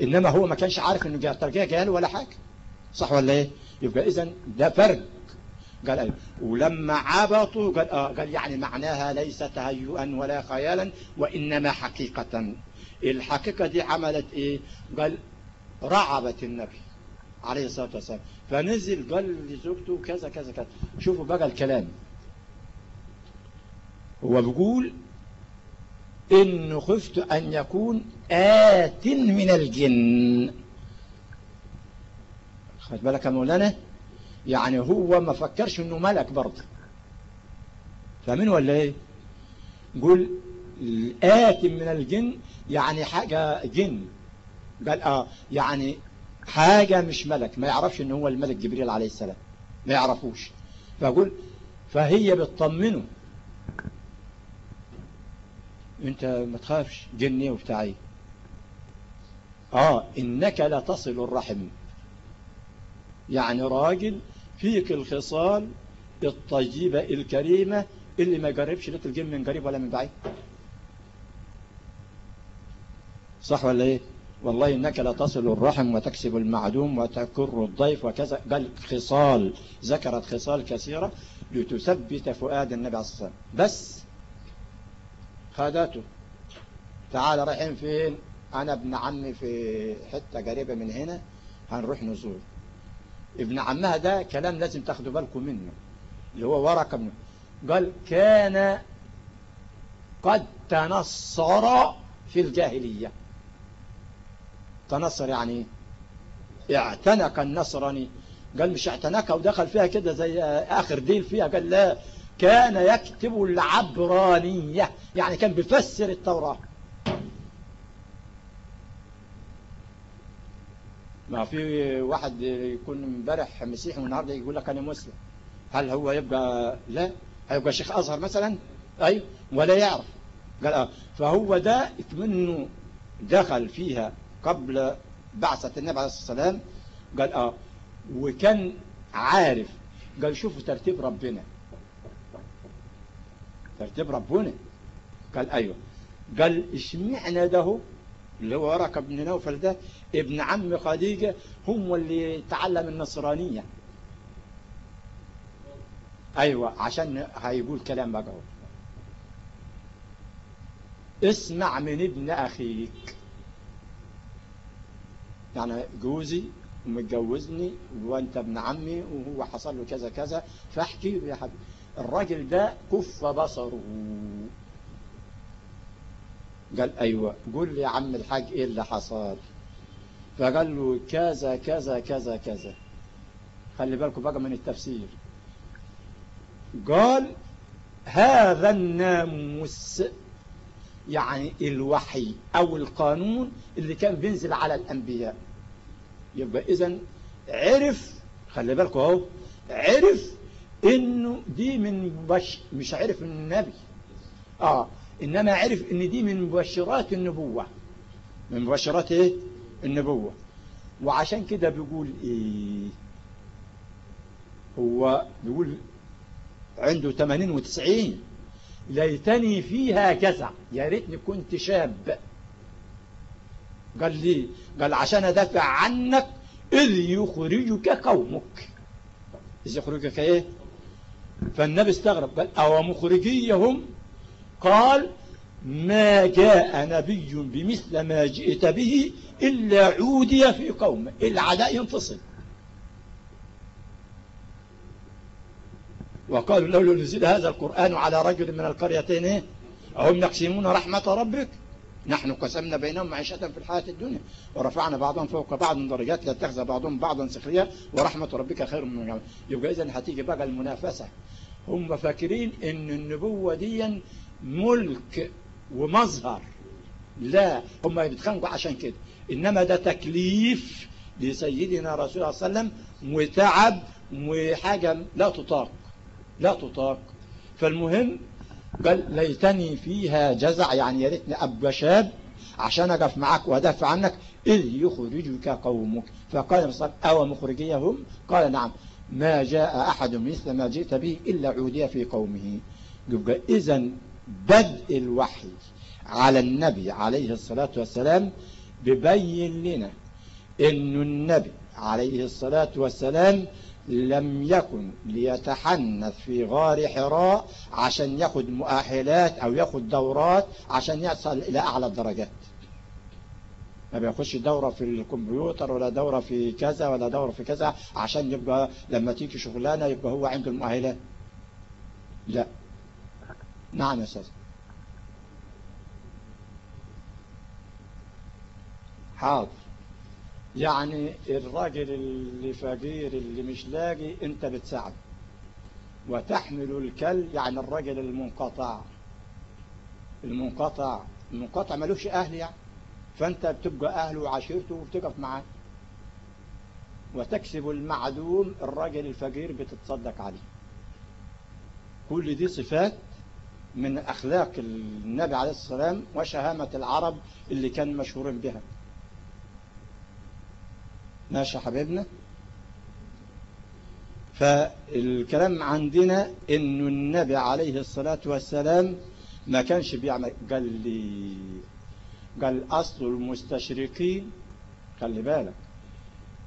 إنما هو ما كانش عارف إنه الترجية جاية له ولا حاجة. صح ولا إيه؟ يبقى إذا ده فرق. قال أيوه. ولما عبطوا قال, آه قال يعني معناها ليس تهيئا ولا خيالا وإنما حقيقة. الحقيقة دي عملت إيه؟ قال رعبت النبي. عليه الصلاة والسلام. فنزل قال لزوجته كذا كذا كذا. شوفوا بقى الكلام. هو بيقول إن خفت أن يكون آت من الجن. خد بالك يا مولانا؟ يعني هو ما فكرش إنه ملك برضه. فاهمين ولا إيه؟ قول آت من الجن يعني حاجة جن. قال آه يعني حاجة مش ملك ما يعرفش إن هو الملك جبريل عليه السلام ما يعرفوش. فأقول فهي بتطمنه. أنت ما تخافش جني وبتاعي. آه إنك لا تصل الرحم. يعني راجل فيك الخصال الطيبة الكريمة اللي ما جربش لا الجن من قريب ولا من بعيد. صح ولا إيه؟ والله إنك لا تصل الرحم وتكسب المعدوم وتكر الضيف وكذا. قال خصال ذكرت خصال كثيرة لتثبت فؤاد النبي عليه الصلاة والسلام بس خادته. تعال رايحين فين؟ أنا ابن عمي في حتة قريبة من هنا هنروح نزور. ابن عمها ده كلام لازم تاخدوا بالكم منه اللي هو ورقة منه. قال كان قد تنصر في الجاهلية. تنصر يعني اعتنق النصراني قال مش اعتنق ودخل فيها كده زي آخر ديل فيها. قال لا كان يكتب العبرانية يعني كان بيفسر التوراة. ما في واحد يكون امبارح مسيحي والنهارده يقول لك أنا مسلم. هل هو يبقى؟ لا. هيبقى شيخ أزهر مثلا؟ أيوه ولا يعرف. قال آه. فهو ده منه دخل فيها قبل بعثة النبي عليه الصلاة والسلام قال آه وكان عارف قال شوفوا ترتيب ربنا. ترتيب ربنا. قال أيوه. قال اشمعنا ده؟ اللي هو ورقة بن نوفل ده ابن عم خديجة هم اللي تعلم النصرانية. أيوه عشان هيقول كلام بقى. اسمع من ابن أخيك. يعني جوزي ومتجوزني وانت ابن عمي وهو حصل له كذا كذا فاحكي يا حبيبي. الراجل ده كف بصره. قال أيوه. قول لي يا عم الحاج إيه اللي حصل؟ فقال له كذا كذا كذا كذا. خلي بالكم بقى من التفسير. قال هذا الناموس يعني الوحي أو القانون اللي كان بينزل على الأنبياء. يبقى اذا عرف خلي بالكم أهو عرف إنه دي من بش مش عرف من النبي. آه إنما عرف إن دي من مبشرات النبوة. من مبشرات إيه؟ النبوة. وعشان كده بيقول إيه؟ هو بيقول عنده 80 و90 ليتني فيها جزع يا ريتني كنت شاب. قال لي قال عشان أدافع عنك إذ يخرجك قومك. إذ يخرجك إيه؟ فالنبي استغرب. قال أو مخرجيهم؟ قال ما جاء نبي بمثل ما جئت به إلا عودي في قومه. العداء ينفصل. وقالوا لولا نزل هذا القرآن على رجل من القريتين؟ هم يقسمون رحمة ربك. نحن قسمنا بينهم معيشة في الحياة الدنيا. ورفعنا بعضهم فوق بعض درجات ليتخذ بعضهم بعضا سخريا ورحمة ربك خير من جميع يبقى إذا هتيجي بقى المنافسة. هم فاكرين إن النبوة دي ملك ومظهر. لا هم بيتخانقوا عشان كده. إنما ده تكليف لسيدنا رسول الله صلى الله عليه وسلم وتعب وحاجة لا تطاق. لا تطاق. فالمهم قال ليتني فيها جزع يعني يا ريتني ابقى شاب عشان أقف معاك وأدافع عنك إذ يخرجك قومك. فقال مصطفى أو مخرجيهم؟ قال نعم. ما جاء أحد مثل ما جئت به إلا عودي في قومه. يبقى اذا بدء الوحي على النبي عليه الصلاة والسلام ببين لنا إن النبي عليه الصلاة والسلام لم يكن ليتحنث في غار حراء عشان ياخد مؤهلات أو ياخد دورات عشان يصل إلى أعلى الدرجات. ما بيخش دورة في الكمبيوتر ولا دورة في كذا ولا دورة في كذا عشان يبقى لما تيجي شغلانة يبقى هو عنده المؤهلات. لا. نعم يا أستاذ. حاضر. يعني الراجل اللي فقير اللي مش لاقي انت بتساعده. وتحمل الكل يعني الراجل المنقطع. المنقطع. المنقطع ملوش أهل يعني. فأنت بتبقى أهله وعشيرته وبتقف معاه. وتكسب المعدوم الراجل الفقير بتتصدق عليه. كل دي صفات من أخلاق النبي عليه الصلاة والسلام وشهامة العرب اللي كان مشهورين بها. ماشي حبيبنا؟ فالكلام عندنا انه النبي عليه الصلاة والسلام ما كانش بيعمل قال لي قال أصل المستشرقين خلي بالك.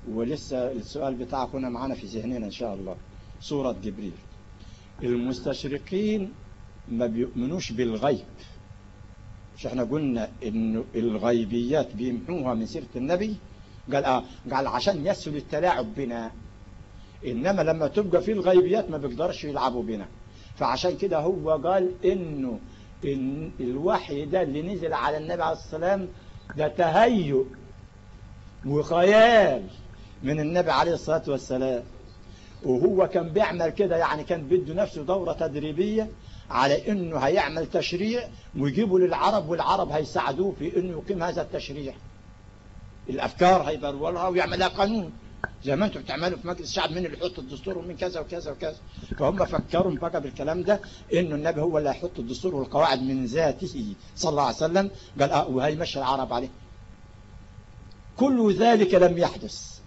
ولسه السؤال بتاعك هنا معانا في ذهننا إن شاء الله. سورة جبريل. المستشرقين ما بيؤمنوش بالغيب. مش إحنا قلنا إنه الغيبيات بيمحوها من سيرة النبي؟ قال آه قال عشان يسهل التلاعب بنا إنما لما تبقى في الغيبيات ما بيقدرش يلعبوا بنا. فعشان كده هو قال إنه إن الوحي ده اللي نزل على النبي عليه السلام ده تهيؤ وخيال من النبي عليه الصلاة والسلام. وهو كان بيعمل كده يعني كان بده نفسه دورة تدريبية على إنه هيعمل تشريع ويجيبه للعرب والعرب هيساعدوه في إنه يقيم هذا التشريع. الأفكار هيبرولها ويعملها قانون. زي ما أنتم بتعملوا في مجلس الشعب مين اللي يحط الدستور ومين كذا وكذا وكذا. فهم فكروا بقى بالكلام ده إنه النبي هو اللي هيحط الدستور والقواعد من ذاته صلى الله عليه وسلم. قال آه وهيمشي العرب عليه. كل ذلك لم يحدث؟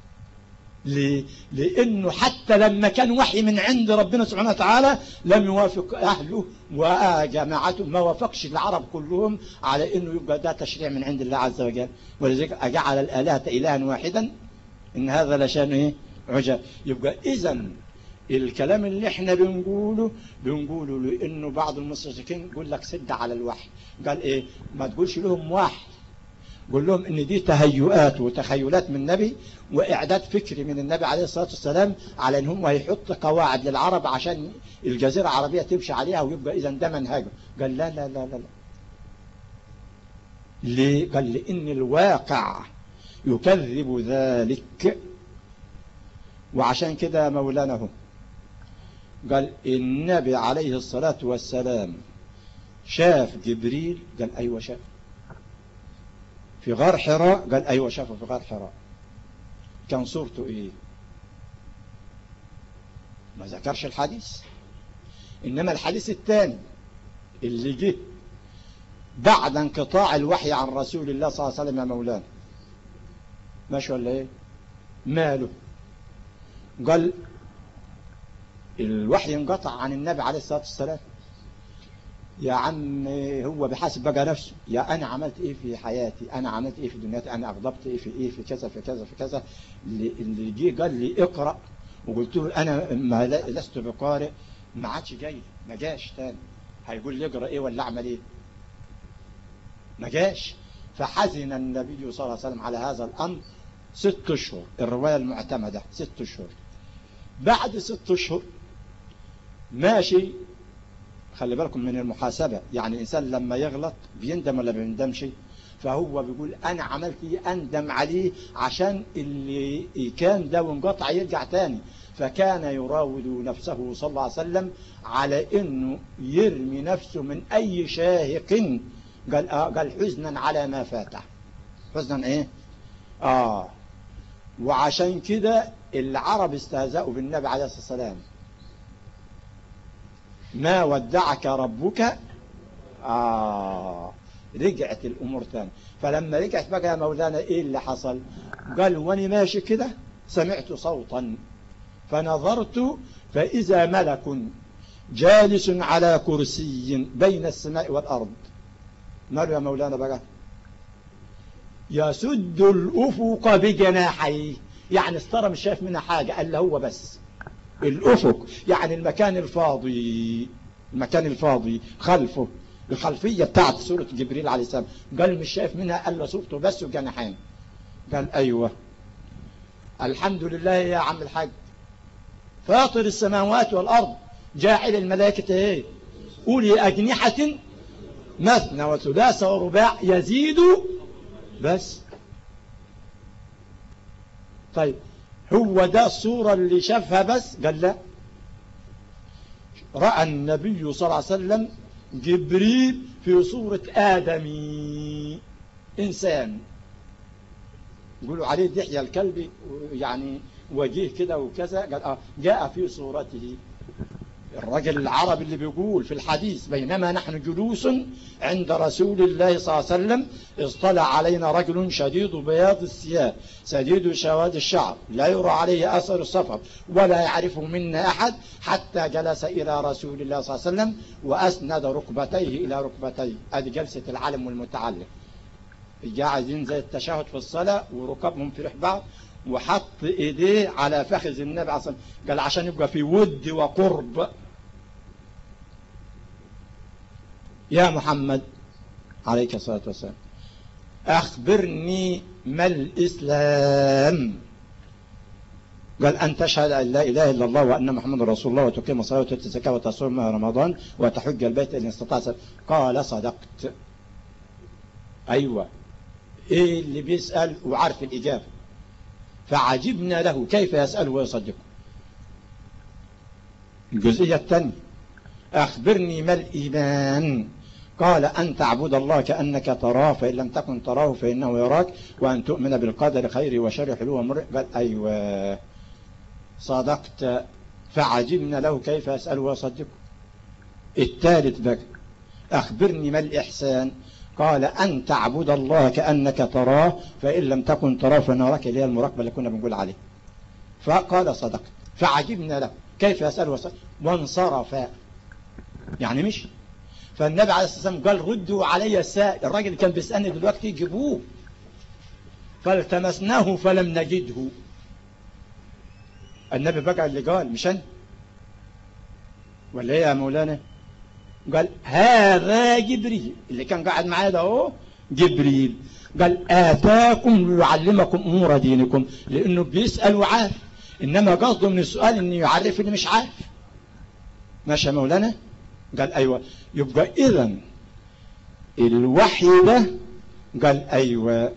لأنه حتى لما كان وحي من عند ربنا سبحانه وتعالى لم يوافق أهله وجماعته ما وافقش العرب كلهم على أنه يبقى ده تشريع من عند الله عز وجل. ولذلك أجعل الآلهة إلها واحدا إن هذا لشان إيه؟ عجب. يبقى إذا الكلام اللي إحنا بنقوله بنقوله لأنه بعض المستشرقين يقول لك سد على الوحي. قال إيه؟ ما تقولش لهم وحي. قول لهم إن دي تهيؤات وتخيلات من النبي وإعداد فكري من النبي عليه الصلاة والسلام على ان هم هيحط قواعد للعرب عشان الجزيرة العربية تمشي عليها ويبقى اذا ده منهجه قال لا لا لا لا, لا. ليه؟ قال لأن الواقع يكذب ذلك. وعشان كده مولانا هو قال النبي عليه الصلاة والسلام شاف جبريل؟ قال أيوه شاف. في غار حراء قال أيوة شافه في غار حراء. كان صورته إيه؟ ما ذكرش الحديث. إنما الحديث الثاني اللي جه بعد انقطاع الوحي عن رسول الله صلى الله عليه وسلم يا مولانا. ماشي ولا إيه؟ ماله. قال الوحي انقطع عن النبي عليه الصلاة والسلام. يا عم هو بحاسب بقى نفسه. يا أنا عملت إيه في حياتي؟ أنا عملت إيه في دنياتي؟ أنا أغضبت إيه في إيه في كذا في كذا في كذا؟ اللي جه قال لي اقرأ. وقلت له أنا ما لست بقارئ. ما عادش جاي. ما جاش تاني. هيقول لي اقرأ إيه ولا أعمل إيه؟ ما جاش. فحزن النبي صلى الله عليه وسلم على هذا الأمر ست أشهر. الرواية المعتمدة ست أشهر. بعد ست أشهر ماشي خلي بالكم من المحاسبة. يعني الإنسان لما يغلط بيندم ولا بيندمش؟ فهو بيقول أنا عملت إيه؟ أندم عليه عشان اللي كان ده وانقطع يرجع تاني. فكان يراود نفسه صلى الله عليه وسلم على إنه يرمي نفسه من أي شاهق. قال, آه قال حزنا على ما فاته حزنا إيه؟ آه. وعشان كده العرب استهزأوا بالنبي عليه الصلاة والسلام. ما ودعك ربك؟ آه رجعت الأمور تاني. فلما رجعت بقى يا مولانا إيه اللي حصل؟ قال واني ماشي كده سمعت صوتا. فنظرت فإذا ملك جالس على كرسي بين السماء والأرض. ماله يا مولانا بقى؟ يسد الأفق بجناحيه. يعني استرى مش شايف منها حاجة قال له هو بس. الأفق يعني المكان الفاضي المكان الفاضي خلفه الخلفية بتاعت سورة جبريل عليه السلام. قال مش شايف منها ألا صورته بس وجناحين. قال أيوة. الحمد لله يا عم الحاج. فاطر السماوات والأرض جاعل الملائكة إيه؟ أولي أجنحة مثنى وثلاث ورباع يزيد بس. طيب. هو ده الصورة اللي شافها بس قال لا. رأى النبي صلى الله عليه وسلم جبريل في صورة آدمي إنسان. يقولوا عليه دحية الكلب يعني وجيه كده وكذا قال آه جاء في صورته. الرجل العربي اللي بيقول في الحديث بينما نحن جلوس عند رسول الله صلى الله عليه وسلم اصطلع علينا رجل شديد بياض الثياب سديد سواد الشعر لا يرى عليه أثر السفر ولا يعرفه منا أحد حتى جلس إلى رسول الله صلى الله عليه وسلم وأسند ركبتيه إلى ركبتيه هذه جلسة العالم والمتعلم قاعدين زي التشهد في الصلاة وركبهم في رح بعض وحط إيديه على فخذ النبي عليه الصلاة قال عشان يبقى في ود وقرب. يا محمد عليك الصلاة والسلام. أخبرني ما الإسلام؟ قال أن تشهد أن لا إله إلا الله وأن محمد رسول الله وتقيم الصلاة وتؤتي الزكاة وتصوم رمضان وتحج البيت إن استطعت. قال صدقت. أيوة. إيه اللي بيسأل؟ وعارف الإجابة. فعجبنا له. كيف يسأل ويصدقه الجزئية الثانية. أخبرني ما الإيمان؟ قال أن تعبد الله كأنك تراه فإن لم تكن تراه فإنه يراك وأن تؤمن بالقدر خير وشر حلو ومر قال أيوة. صدقت. فعجبنا له كيف يسأل ويصدقه الثالث بقى أخبرني ما الإحسان. قال أن تعبد الله كأنك تراه فإن لم تكن تراه فنراك اللي هي المراقبة اللي كنا بنقول عليه فقال صدقت. فعجبنا له كيف يسأل وصدق وانصرف. يعني مش فالنبي عليه الصلاة والسلام قال ردوا علي السائل. الراجل كان بيسألني دلوقتي جيبوه. فالتمسناه فلم نجده. النبي بقى اللي قال مش أنا ولا إيه يا مولانا؟ قال هذا جبريل. اللي كان قاعد معايا ده أهو جبريل. قال آتاكم ليعلمكم أمور دينكم. لأنه بيسأل وعارف. إنما قصده من السؤال إنه يعرف اللي مش عارف. ماشي يا مولانا؟ قال أيوة. يبقى إذا الوحي ده قال أيوة.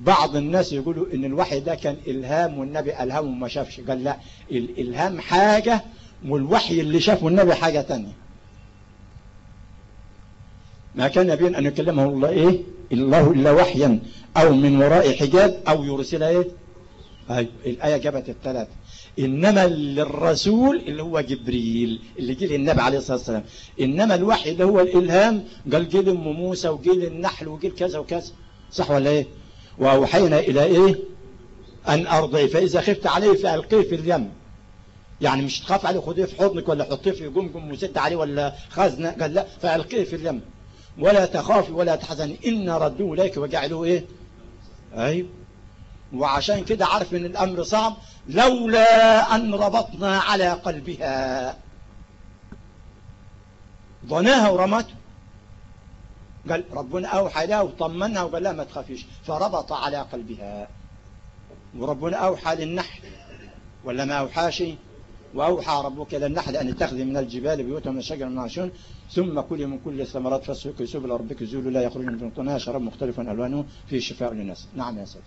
بعض الناس يقولوا إن الوحي ده كان إلهام والنبي ألهمه وما شافش. قال لا الإلهام حاجة والوحي اللي شافه النبي حاجة تانية. ما كان بين أن يكلمه الله إيه؟ الله إلا وحيا أو من وراء حجاب أو يرسل إيه؟ هاي الآية جابت الثلاثة. إنما للرسول اللي هو جبريل اللي جه للنبي عليه الصلاة والسلام. إنما الوحي اللي هو الإلهام قال جه لأم موسى وجه للنحل وجه كذا وكذا. صح ولا إيه؟ وأوحينا إلى إيه؟ أن أرضي فإذا خفت عليه فألقيه في اليم. يعني مش تخاف عليه خديه في حضنك ولا حطيه في جمجم وسد عليه ولا خزنة قال لا فألقيه في اليم. ولا تخافي ولا تحزني إن ردوه إليك وجعلوه إيه؟ أيوه. وعشان كده عارف إن الأمر صعب لولا أن ربطنا على قلبها. ضناها ورمته. قال ربنا أوحى لها وطمنها وقال لها ما تخافيش. فربط على قلبها. وربنا أوحى للنحل. ولا ما اوحاش وأوحى ربك إلى النحل أن اتخذي من الجبال بيوتا من الشجر من عشون ثم كلي من كل الثمرات فاسلكي سبل ربك. ذول لا يخرج من بطونها شراب مختلف ألوانه فيه شفاء للناس. نعم يا سيدي.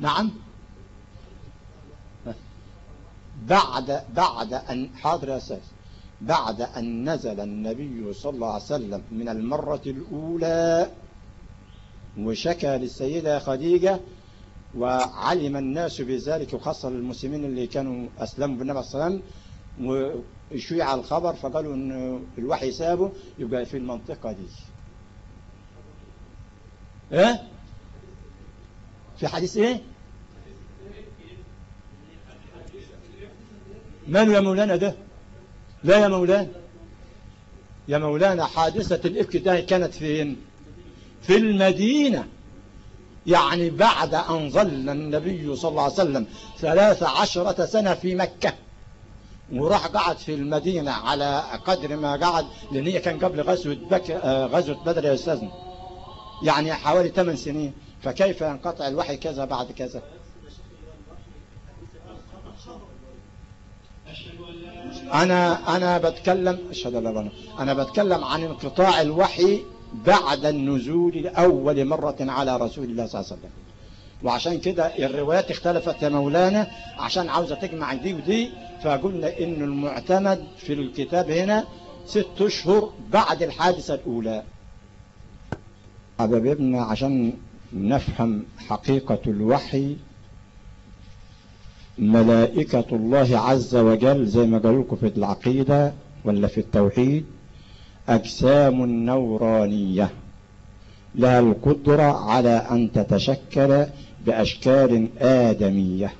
نعم. بعد بعد أن حاضر يا أساس بعد أن نزل النبي صلى الله عليه وسلم من المرة الأولى وشكى للسيدة خديجة وعلم الناس بذلك وخاصة المسلمين اللي كانوا أسلموا بالنبي صلى الله عليه وسلم وشيع الخبر فقالوا أن الوحي سابه يبقى في المنطقة دي. إيه؟ في حديث إيه؟ ماله يا مولانا ده؟ لا يا مولانا. يا مولانا حادثة الإفك ده كانت فين؟ في المدينة. يعني بعد أن ظل النبي صلى الله عليه وسلم ثلاث عشرة سنة في مكة. وراح قعد في المدينة على قدر ما قعد لأن هي كان قبل غزوة, بك... غزوة بدر يا أستاذنا. يعني حوالي 8 سنين. فكيف ينقطع الوحي كذا بعد كذا؟ أنا أنا بتكلم أشهد لا أنا بتكلم عن انقطاع الوحي بعد النزول أول مرة على رسول الله صلى الله عليه وسلم. وعشان كده الروايات اختلفت يا مولانا عشان عاوزة تجمع دي ودي فقلنا إن المعتمد في الكتاب هنا ست أشهر بعد الحادثة الأولى. حبايبنا عشان نفهم حقيقة الوحي ملائكة الله عز وجل زي ما قالوا لكم في العقيدة ولا في التوحيد أجسام نورانية. لها القدرة على أن تتشكل بأشكال آدمية.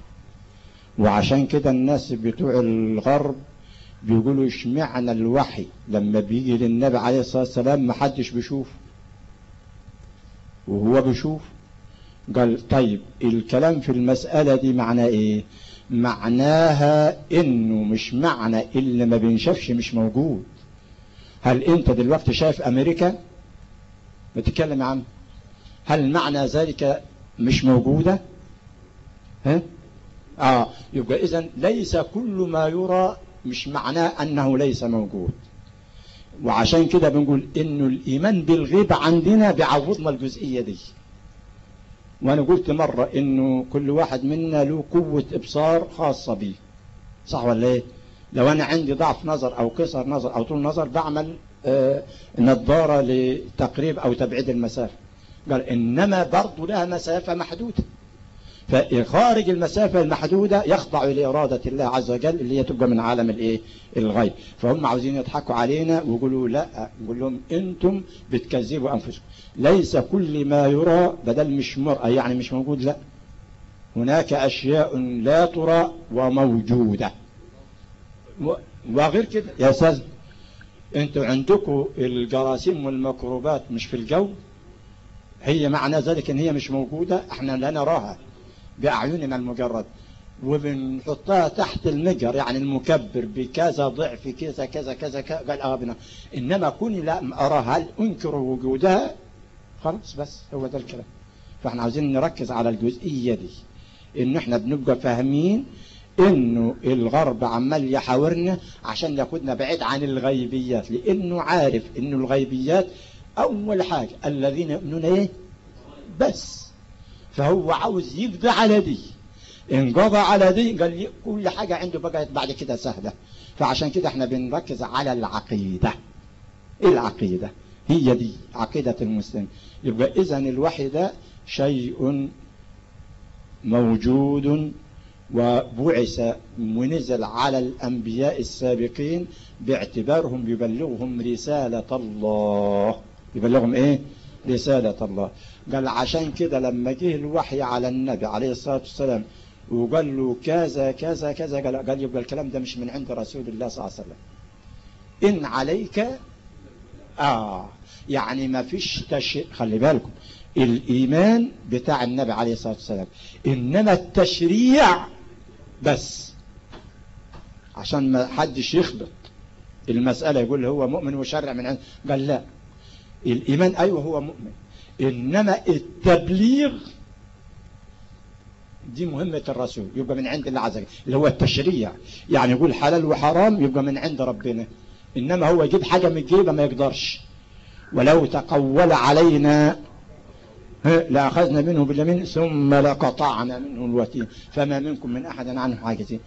وعشان كده الناس بتوع الغرب بيقولوا اشمعنى الوحي؟ لما بيجي للنبي عليه الصلاة والسلام محدش بيشوفه. وهو بيشوف. قال طيب الكلام في المسألة دي معناه إيه؟ معناها إنه مش معنى اللي ما بينشافش مش موجود. هل أنت دلوقتي شايف أمريكا؟ بتتكلم عن هل معنى ذلك مش موجودة؟ ها؟ آه يبقى اذا ليس كل ما يرى مش معناه أنه ليس موجود. وعشان كده بنقول انه الإيمان بالغيب عندنا بيعوضنا الجزئية دي. وأنا قلت مرة إنه كل واحد منا له قوة إبصار خاصة بيه. صح ولا إيه؟ لو أنا عندي ضعف نظر أو قصر نظر أو طول نظر بعمل آه نظارة لتقريب أو تبعيد المسافة. قال إنما برضو لها مسافة محدودة. فخارج المسافة المحدودة يخضع لإرادة الله عز وجل اللي هي تبقى من عالم الإيه؟ الغيب. فهم عاوزين يضحكوا علينا ويقولوا لا نقول لهم أنتم بتكذبوا أنفسكم. ليس كل ما يرى بدل مش مرأة يعني مش موجود لا. هناك أشياء لا ترى وموجودة. وغير كده يا أستاذ أنتوا عندكم الجراثيم والميكروبات مش في الجو؟ هي معنى ذلك إن هي مش موجودة إحنا لا نراها. بأعيننا المجرد. وبنحطها تحت المجر يعني المكبر بكذا ضعف كذا كذا كذا قال أبنا إنما كوني لا أراها هل أنكر وجودها؟ خلاص بس هو ده الكلام. فإحنا عاوزين نركز على الجزئية دي. إن إحنا بنبقى فاهمين إنه الغرب عمال يحاورنا عشان ياخدنا بعيد عن الغيبيات. لأنه عارف إنه الغيبيات أول حاجة الذين يؤمنون إيه؟ بس. فهو عاوز يقضي على دي. إن قضى على دي قال كل حاجة عنده بقت بعد كده سهلة. فعشان كده إحنا بنركز على العقيدة. إيه العقيدة؟ هي دي عقيدة المسلم. يبقى اذا الوحي ده شيء موجود وبعث ونزل على الأنبياء السابقين باعتبارهم يبلغهم رسالة الله. يبلغهم إيه؟ رسالة الله. قال عشان كده لما جه الوحي على النبي عليه الصلاة والسلام وقال له كذا كذا كذا قال, قال يبقى الكلام ده مش من عند رسول الله صلى الله عليه وسلم. إن عليك آه يعني ما فيش تش... خلي بالكم الإيمان بتاع النبي عليه الصلاة والسلام إنما التشريع بس. عشان ما حدش يخبط. المسألة يقول هو مؤمن وشرع من عند قال لا. الإيمان أيوه هو مؤمن. إنما التبليغ دي مهمة الرسول يبقى من عند الله عز وجل اللي هو التشريع. يعني يقول حلال وحرام يبقى من عند ربنا. إنما هو يجيب حاجة من جيبه ما يقدرش. ولو تقول علينا لأخذنا منه باليمين ثم لقطعنا منه الوتين. فما منكم من أحد عنه حاجزين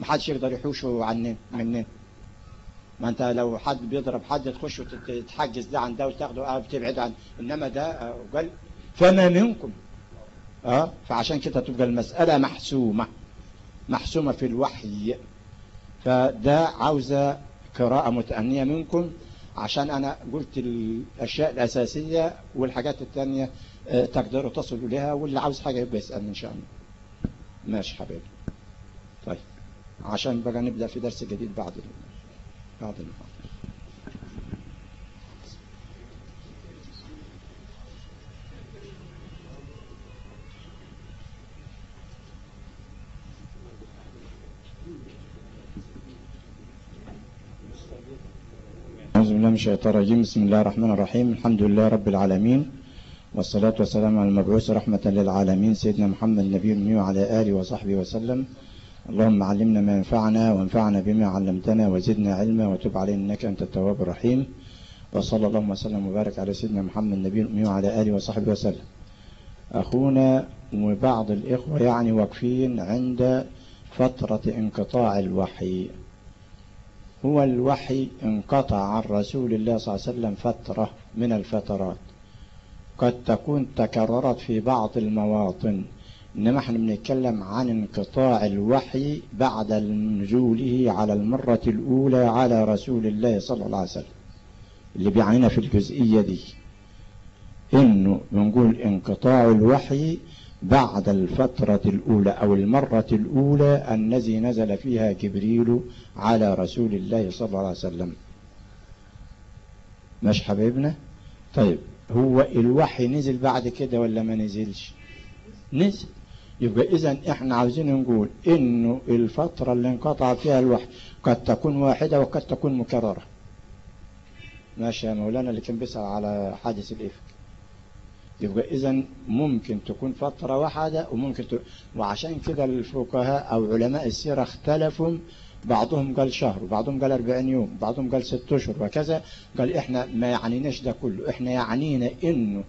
ما حدش يقدر يحوشه عننا مننا. ما انت لو حد بيضرب حد تخش وتتحجز ده عن ده وتاخده بتبعد عن إنما ده قال فما منكم. آه فعشان كده تبقى المسألة محسومة محسومة في الوحي. فده عاوزة قراءة متأنية منكم عشان أنا قلت الأشياء الأساسية والحاجات التانية آه تقدروا تصلوا لها واللي عاوز حاجة يبقى يسألني إن شاء الله. ماشي حبيبي. طيب عشان بقى نبدأ في درس جديد بعد الشيطان الرجيم. بسم الله الرحمن الرحيم. الحمد لله رب العالمين والصلاة والسلام على المبعوث رحمة للعالمين سيدنا محمد النبي وعلى آله وصحبه وسلم. اللهم علمنا ما ينفعنا وانفعنا بما علمتنا وزدنا علما وتب علينا إنك أنت التواب الرحيم. وصلى اللهم وسلم وبارك على سيدنا محمد النبي الأمي وعلى آله وصحبه وسلم. أخونا وبعض الإخوة يعني واقفين عند فترة انقطاع الوحي. هو الوحي انقطع عن رسول الله صلى الله عليه وسلم فترة من الفترات. قد تكون تكررت في بعض المواطن. إنما إحنا بنتكلم عن انقطاع الوحي بعد نزوله على المرة الأولى على رسول الله صلى الله عليه وسلم. اللي بيعنينا في الجزئية دي. إنه بنقول انقطاع الوحي بعد الفترة الأولى أو المرة الأولى الذي نزل فيها جبريل على رسول الله صلى الله عليه وسلم. مش حبيبنا؟ طيب هو الوحي نزل بعد كده ولا ما نزلش؟ نزل. يبقى إذا إحنا عاوزين نقول إنه الفترة اللي انقطع فيها الوحي قد تكون واحدة وقد تكون مكررة. ماشي يا مولانا اللي كان بيسأل على حادث الإفك يبقى إذا ممكن تكون فترة واحدة وممكن ت... وعشان كده الفقهاء أو علماء السيرة اختلفوا. بعضهم قال شهر وبعضهم قال 40 يوم بعضهم قال 6 أشهر وكذا. قال إحنا ما يعنيناش ده كله. إحنا يعنينا إنه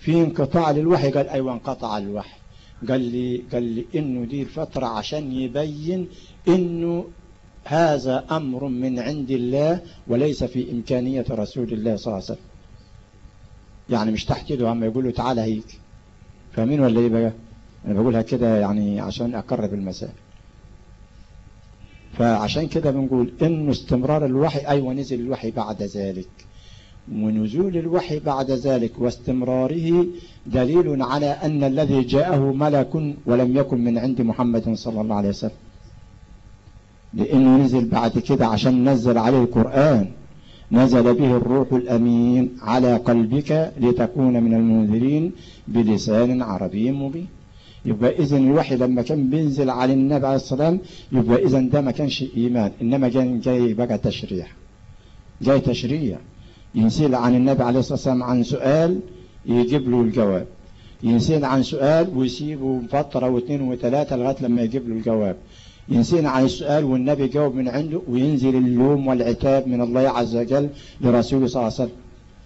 في انقطاع للوحي. قال أيوة انقطع الوحي. قال لي قال لي إنه دي الفترة عشان يبين إنه هذا أمر من عند الله وليس في إمكانية رسول الله صلى الله عليه وسلم. يعني مش تحت ايده عم يقول له تعالى هيك. فاهمين ولا إيه بقى؟ أنا بقولها كده يعني عشان أقرب المسائل فعشان كده بنقول ان استمرار الوحي أيوه نزل الوحي بعد ذلك. ونزول الوحي بعد ذلك واستمراره دليل على أن الذي جاءه ملك ولم يكن من عند محمد صلى الله عليه وسلم. لأنه نزل بعد كده عشان نزل عليه القرآن. نزل به الروح الأمين على قلبك لتكون من المنذرين بلسان عربي مبين. يبقى إذن الوحي لما كان بينزل على النبي عليه السلام يبقى إذن ده ما كانش إيمان إنما كان جاي بقى تشريع. جاي تشريع. ينسل عن النبي عليه الصلاة والسلام عن سؤال يجيب له الجواب. ينسل عن سؤال ويسيبه فترة واثنين وثلاثة لغاية لما يجيب له الجواب. ينسينا عن السؤال والنبي جاوب من عنده وينزل اللوم والعتاب من الله عز وجل لرسوله صلى الله عليه وسلم.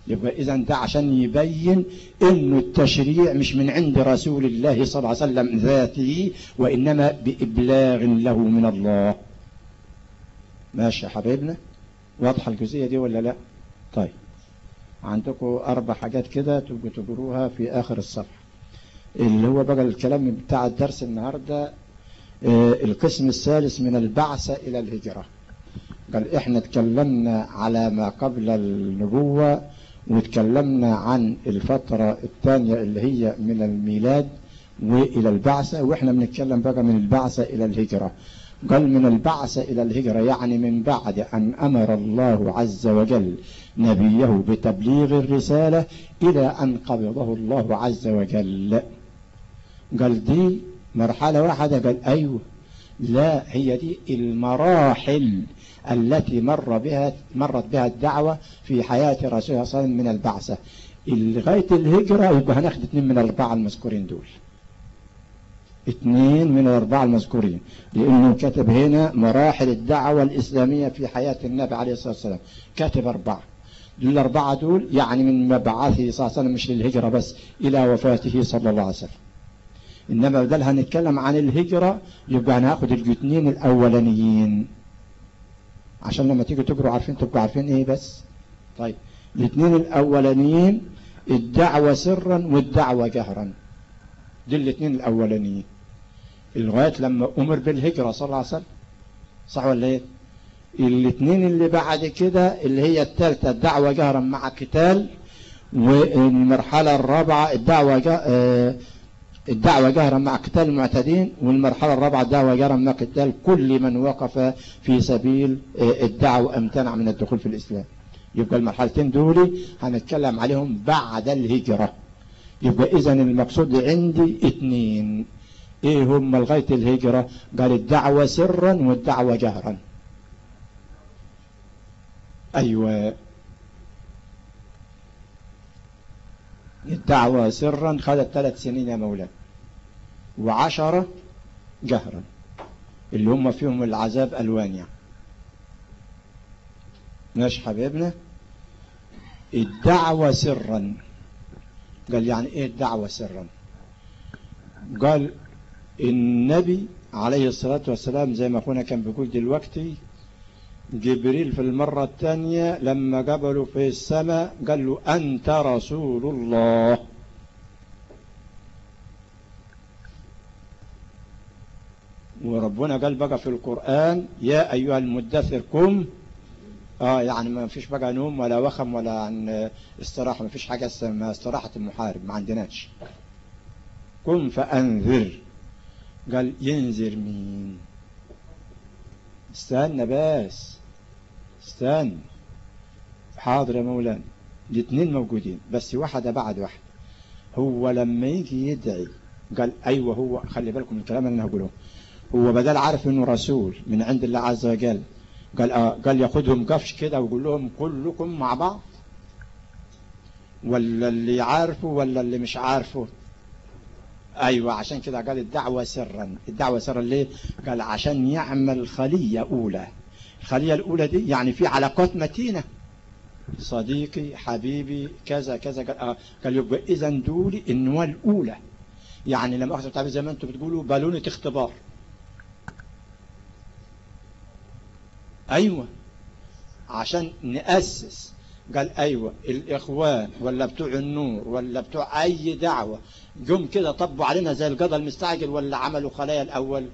يبقى إذا ده عشان يبين إنه التشريع مش من عند رسول الله صلى الله عليه وسلم ذاته وإنما بإبلاغ له من الله. ماشي يا حبيبنا؟ واضحة الجزئية دي ولا لا؟ طيب. عندكم أربع حاجات كده تبقوا تقروها في آخر الصفحة. اللي هو بقى الكلام بتاع الدرس النهاردة القسم الثالث من البعثة إلى الهجرة. قال إحنا تكلمنا على ما قبل النبوة وتكلمنا عن الفترة الثانية اللي هي من الميلاد وإلى البعثة وإحنا بنتكلم بقى من البعثة إلى الهجرة. قال من البعثة إلى الهجرة يعني من بعد أن أمر الله عز وجل نبيه بتبليغ الرسالة إلى أن قبضه الله عز وجل. قال دي مرحلة واحدة قال أيوة لا هي دي المراحل التي مر بها مرت بها الدعوة في حياة رسول الله صلى الله عليه وسلم من البعثة. لغاية الهجرة يبقى هناخد اثنين من الأربعة المذكورين دول. اثنين من الأربعة المذكورين لأنه كتب هنا مراحل الدعوة الإسلامية في حياة النبي عليه الصلاة والسلام. كاتب أربعة. دول الأربعة دول يعني من مبعثه صلى الله عليه وسلم مش للهجرة بس إلى وفاته صلى الله عليه وسلم. إنما بدل هنتكلم عن الهجرة يبقى هناخد الاثنين الأولانيين. عشان لما تيجوا تقروا عارفين تبقوا عارفين إيه بس؟ طيب. الاثنين الأولانيين الدعوة سرا والدعوة جهرا. دي الاثنين الأولانيين. لغاية لما أمر بالهجرة صلى الله عليه وسلم. صح ولا إيه؟ الاثنين اللي بعد كده اللي هي الثالثة الدعوة جهرا مع قتال والمرحلة الرابعة الدعوة جهرا الدعوة جهرا مع قتال المعتدين والمرحلة الرابعة الدعوة جهرا مع قتال كل من وقف في سبيل الدعوة امتنع من الدخول في الإسلام. يبقى المرحلتين دول هنتكلم عليهم بعد الهجرة. يبقى إذا المقصود عندي اثنين. إيه هم لغاية الهجرة؟ قال الدعوة سرا والدعوة جهرا. أيوه. الدعوة سرا خدت ثلاث سنين يا مولانا. وعشرة جهرا. اللي هم فيهم العذاب ألوان يعني ماشي حبيبنا؟ الدعوة سرا. قال يعني إيه الدعوة سرا؟ قال النبي عليه الصلاة والسلام زي ما أخونا كان بيقول دلوقتي جبريل في المرة الثانية لما قبله في السماء قال له أنت رسول الله. وربنا قال بقى في القرآن يا أيها المدثر قم. آه يعني ما فيش بقى نوم ولا وخم ولا عن استراحة ما فيش حاجة اسمها استراحة المحارب ما عندناش. قم فأنذر. قال ينذر مين استنى بس استنى حاضر يا مولانا. الاثنين موجودين بس واحدة بعد واحدة هو لما يجي يدعي قال أيوة هو خلي بالكم من الكلام اللي أنا هقوله. هو بدل عارف إنه رسول من عند الله عز وجل قال آه قال ياخدهم قفش كده ويقول لهم كلكم مع بعض. ولا اللي عارفه ولا اللي مش عارفه. أيوه عشان كده قال الدعوة سرا. الدعوة سرا ليه؟ قال عشان يعمل خلية أولى. الخليه الأولى دي يعني في علاقات متينة. صديقي حبيبي كذا كذا. قال, آه يبقى اذا دولي النواه الأولى. يعني لما اخذ التعبير زي ما أنتم بتقولوا بالونة اختبار. أيوة عشان نأسس قال أيوة الإخوان ولا بتوع النور ولا بتوع أي دعوة جم كده طبوا علينا زي القضاء المستعجل ولا عملوا خلايا الأول.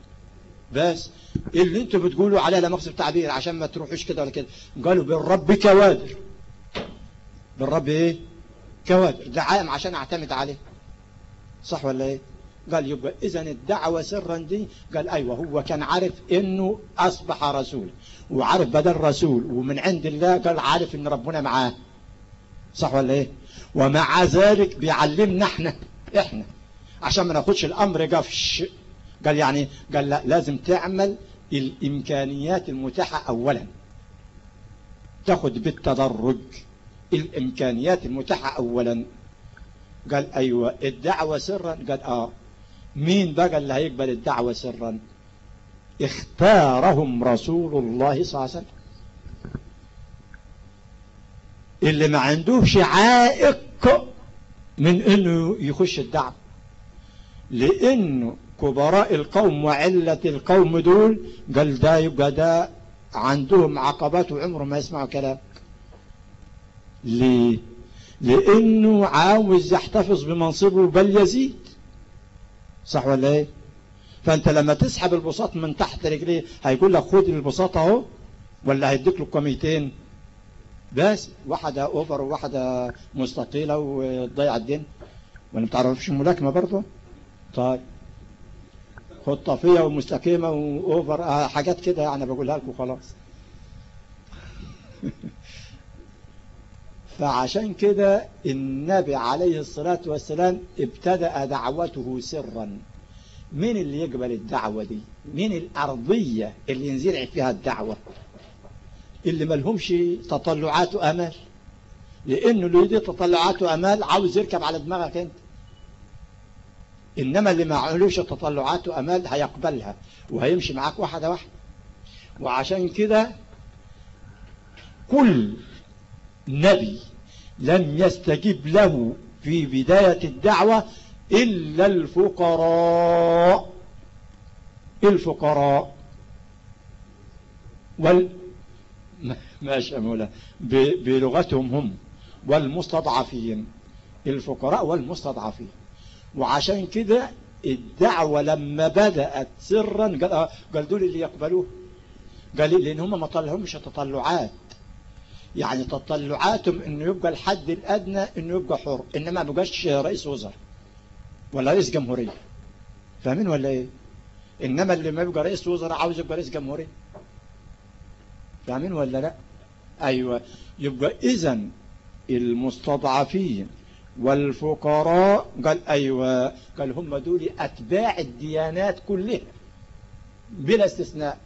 بس اللي أنتوا بتقولوا عليه لا مقصد تعبير عشان ما تروحوش كده ولا كده. قالوا بالرب كوادر. بالرب إيه؟ كوادر. ده عام عشان أعتمد عليه. صح ولا إيه؟ قال يبقى اذا الدعوة سرا دي. قال أيوه هو كان عارف إنه أصبح رسول وعارف بدل رسول ومن عند الله قال عارف إن ربنا معاه. صح ولا إيه؟ ومع ذلك بيعلمنا إحنا إحنا. عشان ما ناخدش الأمر قفش. قال يعني قال لا لازم تعمل الإمكانيات المتاحة اولا. تاخد بالتدرج الإمكانيات المتاحة اولا. قال أيوه الدعوة سرا. قال آه مين بقى اللي هيقبل الدعوة سرا؟ اختارهم رسول الله صلى الله عليه وسلم. اللي ما عندوش عائق من إنه يخش الدعوة. لأنه كبراء القوم وعلة القوم دول قال ده يبقى ده عندهم عقبات وعمره ما يسمعوا كلام. ليه؟ لأنه عاوز يحتفظ بمنصبه بل يزيد. صح ولا إيه؟ فانت لما تسحب البساط من تحت رجليه هيقول لك خد البساط اهو ولا هيديك له كميتين بس واحدة اوفر وواحدة مستطيلة وتضيع الدين. ولا بتعرفش الملاكمة برضه؟ طيب. خطافية ومستقيمة واوفر حاجات كده يعني بقولها لكم خلاص. [laughs] فعشان كده النبي عليه الصلاة والسلام ابتدأ دعوته سرا. مين اللي يقبل الدعوة دي؟ مين الأرضية اللي ينزرع فيها الدعوة. اللي ملهمش تطلعات وأمال. لأنه اللي يدي تطلعات وأمال عاوز يركب على دماغك أنت. إنما اللي ما علوش تطلعات وأمال هيقبلها وهيمشي معاك واحدة واحدة. وعشان كده كل نبي لم يستجب له في بداية الدعوة إلا الفقراء. الفقراء. وال ماشي مولا بلغتهم هم والمستضعفين. الفقراء والمستضعفين. وعشان كده الدعوة لما بدأت سرا قال, قال دول اللي يقبلوه. قال لأن هم ما طلعهمش تطلعات. يعني تطلعاتهم إنه يبقى الحد الأدنى إنه يبقى حر إنما ما بقاش رئيس وزراء ولا رئيس جمهورية. فاهمين ولا إيه؟ إنما اللي ما يبقى رئيس وزراء عاوز يبقى رئيس جمهورية. فاهمين ولا لا؟ أيوه. يبقى اذا المستضعفين والفقراء قال أيوه قال هم دول أتباع الديانات كلها بلا استثناء.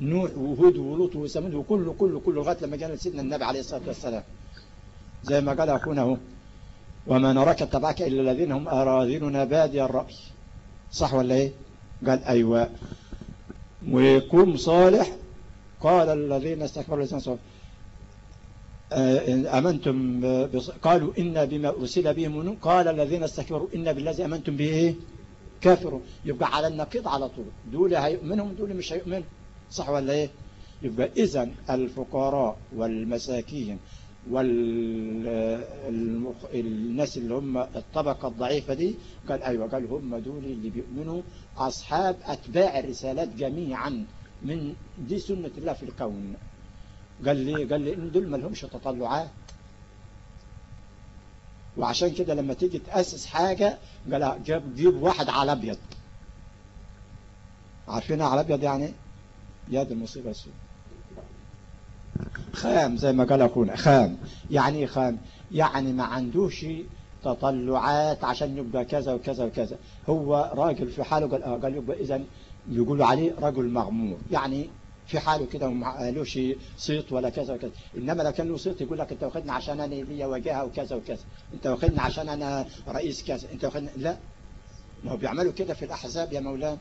نوح وهود ولوط وثمود وكله كله كله لغاية لما جانا سيدنا النبي عليه الصلاة والسلام. زي ما قال أخونا اهو وما نراك اتبعك إلا الذين هم أراذلنا بادي الرأي. صح ولا إيه؟ قال أيوه. وقوم صالح قال الذين استكبروا الذين صالح. آمنتم قالوا إنا بما أرسل به مؤمنون قال الذين استكبروا إنا بالذي آمنتم به إيه؟ كافروا يبقى على النقيض على طول. دول هيؤمنهم دول مش هيؤمنوا. صح ولا إيه؟ يبقى إذا الفقراء والمساكين والناس اللي هم الطبقة الضعيفة دي قال أيوة قال هم دول اللي بيؤمنوا أصحاب أتباع الرسالات جميعا من دي سنة الله في الكون. قال لي قال لي إن دول ما لهمش تطلعات. وعشان كده لما تيجي تأسس حاجة قال جيب واحد على أبيض. عارفين على أبيض يعني؟ يا دي المصيبة السوداء خام زي ما قال أخونا خام. يعني إيه خام؟ يعني ما عندوش تطلعات عشان يبقى كذا وكذا وكذا. هو راجل في حاله قال قال يبقى إذا يقولوا عليه رجل مغمور. يعني في حاله كده وما لوش صيت ولا كذا وكذا. إنما لو كان له صيت يقول لك أنت واخدني عشان أنا لي وجاهه وكذا وكذا. أنت واخدني عشان أنا رئيس كذا. أنت واخدني لا. ما هو بيعملوا كده في الأحزاب يا مولانا.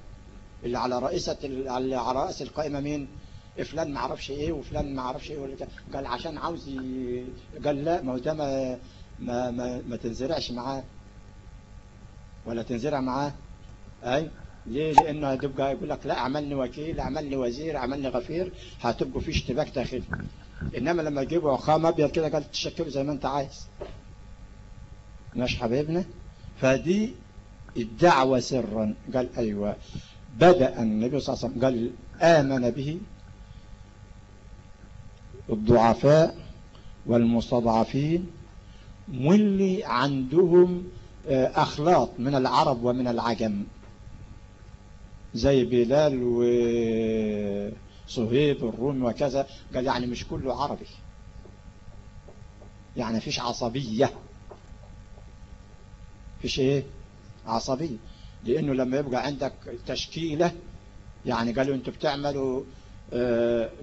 اللي على رئيسة اللي على رأس القائمة مين؟ فلان ما عرفش إيه وفلان ما عرفش إيه ولا قال عشان عاوز. قال لا ما هو ده ما ما ما, تنزرعش معاه. ولا تنزرع معاه. أي؟ ليه؟ لأنه هتبقى يقول لك لا عملني وكيل عملني وزير عملني غفير هتبقوا في اشتباك داخلي. إنما لما تجيبوا خام أبيض كده قال تشكله زي ما أنت عايز. ماشي حبيبنا فدي الدعوة سرا. قال أيوه. بدأ النبي صلى الله عليه وسلم قال آمن به الضعفاء والمستضعفين واللي عندهم أخلاط من العرب ومن العجم. زي بلال وصهيب الروم وكذا. قال يعني مش كله عربي. يعني فيش عصبية. فيش إيه؟ عصبية. لأنه لما يبقى عندك تشكيلة يعني قالوا أنتوا بتعملوا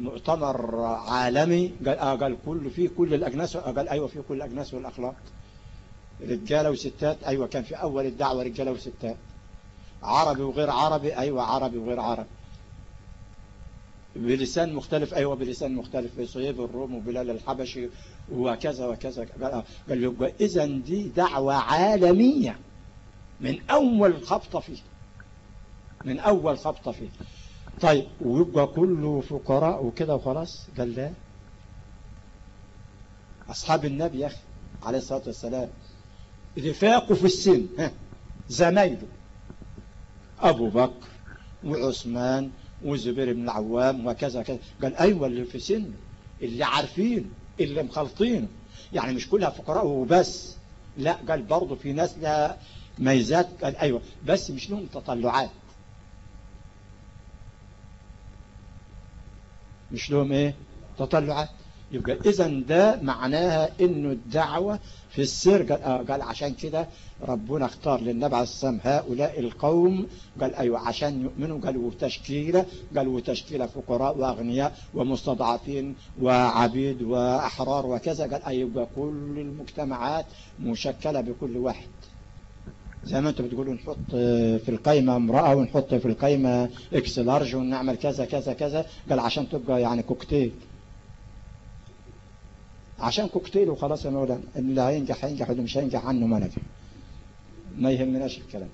مؤتمر عالمي قال آه قال كل فيه كل الاجناس قال أيوه فيه كل الاجناس والأخلاق. رجالة وستات أيوه كان في أول الدعوة رجالة وستات. عربي وغير عربي أيوه عربي وغير عربي. بلسان مختلف أيوه بلسان مختلف صهيب الروم وبلال الحبشي وكذا وكذا قال قال يبقى اذا دي دعوة عالمية. من أول خبطه فيه. من أول خبطه فيه. طيب ويبقى كله فقراء وكده وخلاص؟ قال لا. أصحاب النبي يا أخي عليه الصلاة والسلام رفاقه في السن زمايله. أبو بكر وعثمان وزبير بن العوام وكذا كذا قال أيوة اللي في سن اللي عارفين اللي مخلطين. يعني مش كلها فقراء وبس. لا قال برضه في ناس لها ميزات قال أيوة بس مش لهم تطلعات. مش لهم إيه؟ تطلعات. يبقى اذا ده معناها إنه الدعوة في السر قال, آه قال عشان كده ربنا اختار للنبي عليه السلام هؤلاء القوم قال أيوه عشان يؤمنوا قالوا تشكيلة قالوا تشكيلة فقراء وأغنياء ومستضعفين وعبيد وأحرار وكذا قال أيوه كل المجتمعات مشكلة بكل واحد. زي ما أنتم بتقولوا نحط في القايمة امرأة ونحط في القايمة X large ونعمل كذا كذا كذا. قال عشان تبقى يعني كوكتيل عشان كوكتيل وخلاص يا مولانا. اللي هينجح هينجح واللي مش هينجح عنه ما نجح. ما يهمناش الكلام.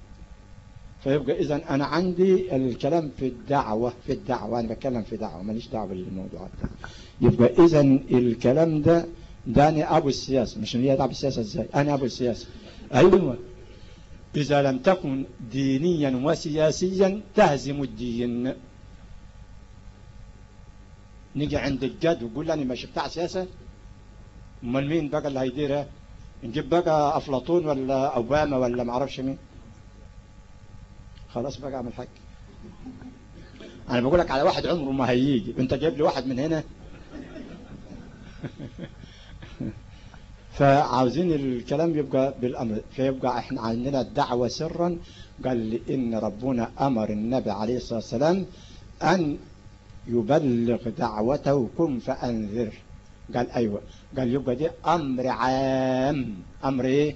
فيبقى إذا أنا عندي الكلام في الدعوة في الدعوة. أنا بتكلم في دعوة ماليش دعوة بالموضوعات ده. يبقى إذا الكلام ده ده أنا أبو السياسة. مش هي أبو السياسة إزاي؟ أنا أبو السياسة. أيوه. إذا لم تكن دينيا وسياسيا تهزم الدين. نيجي عند الجد ويقول لي مش بتاع سياسة أمال مين بقى اللي هيديرها نجيب بقى أفلاطون ولا أوباما ولا معرفش مين. خلاص بقى أعمل حاجة. أنا بقول لك على واحد عمره ما هيجي. أنت جايب لي واحد من هنا. [laughs] فعاوزين الكلام يبقى بالأمر فيبقى إحنا عندنا الدعوة سرا. قال لإن ربنا أمر النبي عليه الصلاة والسلام أن يبلغ دعوته كن فأنذر. قال أيوة. قال يبقى دي أمر عام. أمر إيه؟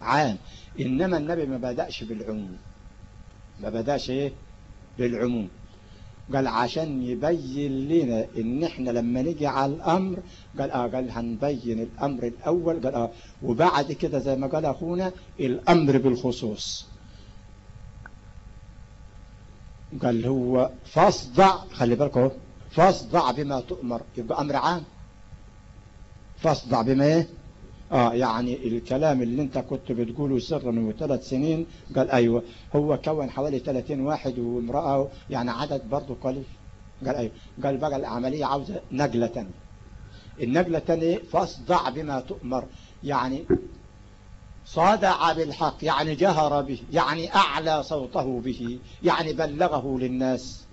عام. إنما النبي ما بدأش بالعموم. ما بدأش إيه؟ بالعموم. قال عشان يبين لنا إن إحنا لما نيجي على الأمر قال آه قال هنبين الأمر الأول قال آه وبعد كده زي ما قال أخونا الأمر بالخصوص. قال هو فاصدع خلي بالك اهو فاصدع بما تؤمر يبقى أمر عام. فاصدع بما إيه؟ آه يعني الكلام اللي انت كنت بتقوله سرا وثلاث سنين قال أيوه هو كون حوالي 30 واحد وامرأة يعني عدد برضه قليل. قال أيوه. قال بقى العملية عاوزة نقلة تانية. النقلة التانية فاصدع بما تؤمر. يعني صادع بالحق يعني جهر به يعني أعلى صوته به يعني بلغه للناس.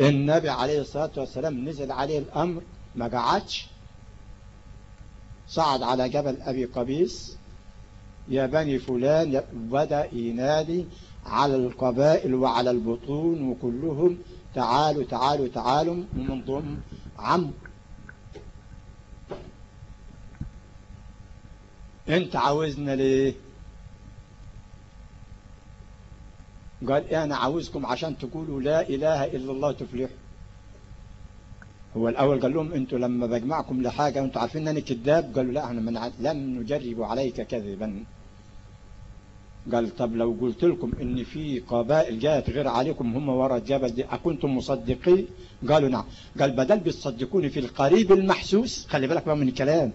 النبي عليه الصلاة والسلام نزل عليه الأمر ما قعدش. صعد على جبل أبي قبيس يا بني فلان بدأ ينادي على القبائل وعلى البطون وكلهم تعالوا تعالوا تعالوا من ضمن عم. انت عاوزنا ليه؟ قال أنا عاوزكم عشان تقولوا لا إله إلا الله تفلحوا. هو الأول قال لهم أنتوا لما بجمعكم لحاجة وأنتوا عارفين انني كذاب؟ قالوا لا إحنا من لن نجرب عليك كذبا. قال طب لو قلت لكم إن في قبائل جاءت غير عليكم هم وراء الجبل دي أكنتم مصدقين؟ قالوا نعم. قال بدل بتصدقوني في القريب المحسوس خلي بالك بقى من الكلام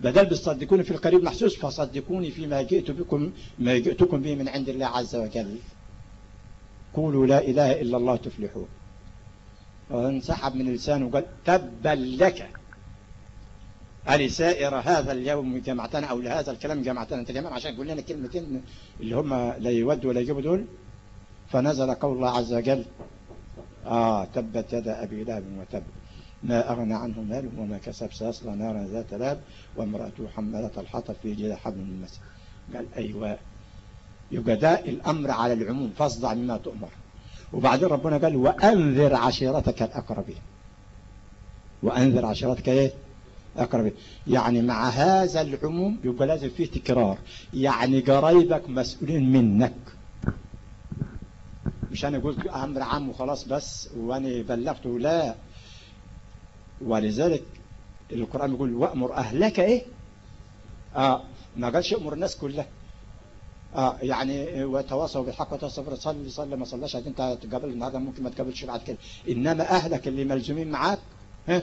بدل بتصدقوني في القريب المحسوس فصدقوني فيما جئت بكم ما جئتكم به من عند الله عز وجل. قولوا لا إله إلا الله تفلحون. وانسحب من لسانه وقال تبا لك. ألسائر هذا اليوم جمعتنا أو لهذا الكلام جمعتنا أنت جمعنا عشان تقول لنا كلمتين اللي هم لا يودوا ولا يجيبوا دول. فنزل قول الله عز وجل آه تبت يد أبي لهب وتب. ما أغنى عنه ماله وما كسب سيصلى نارا ذات لاب وامرأته حمالة الحطب في جيد حبل من المسجد قال أيوة. يبقى الأمر على العموم فاصدع مما تؤمر. وبعدين ربنا قال وأنذر عشيرتك الأقربين. وأنذر عشيرتك إيه؟ أقربين يعني مع هذا العموم يبقى لازم فيه تكرار. يعني قرايبك مسؤولين منك. مش أنا قلت أمر عام وخلاص بس وأنا بلغته لا. ولذلك القرآن يقول وأمر أهلك إيه؟ آه ما قالش أمر الناس كلها. آه يعني وتواصوا بالحق وتواصوا بالصبر صلي صلي ما صلاش انت تقابل النهارده ممكن ما تقابلش بعد كده. إنما أهلك اللي ملزومين معاك ها؟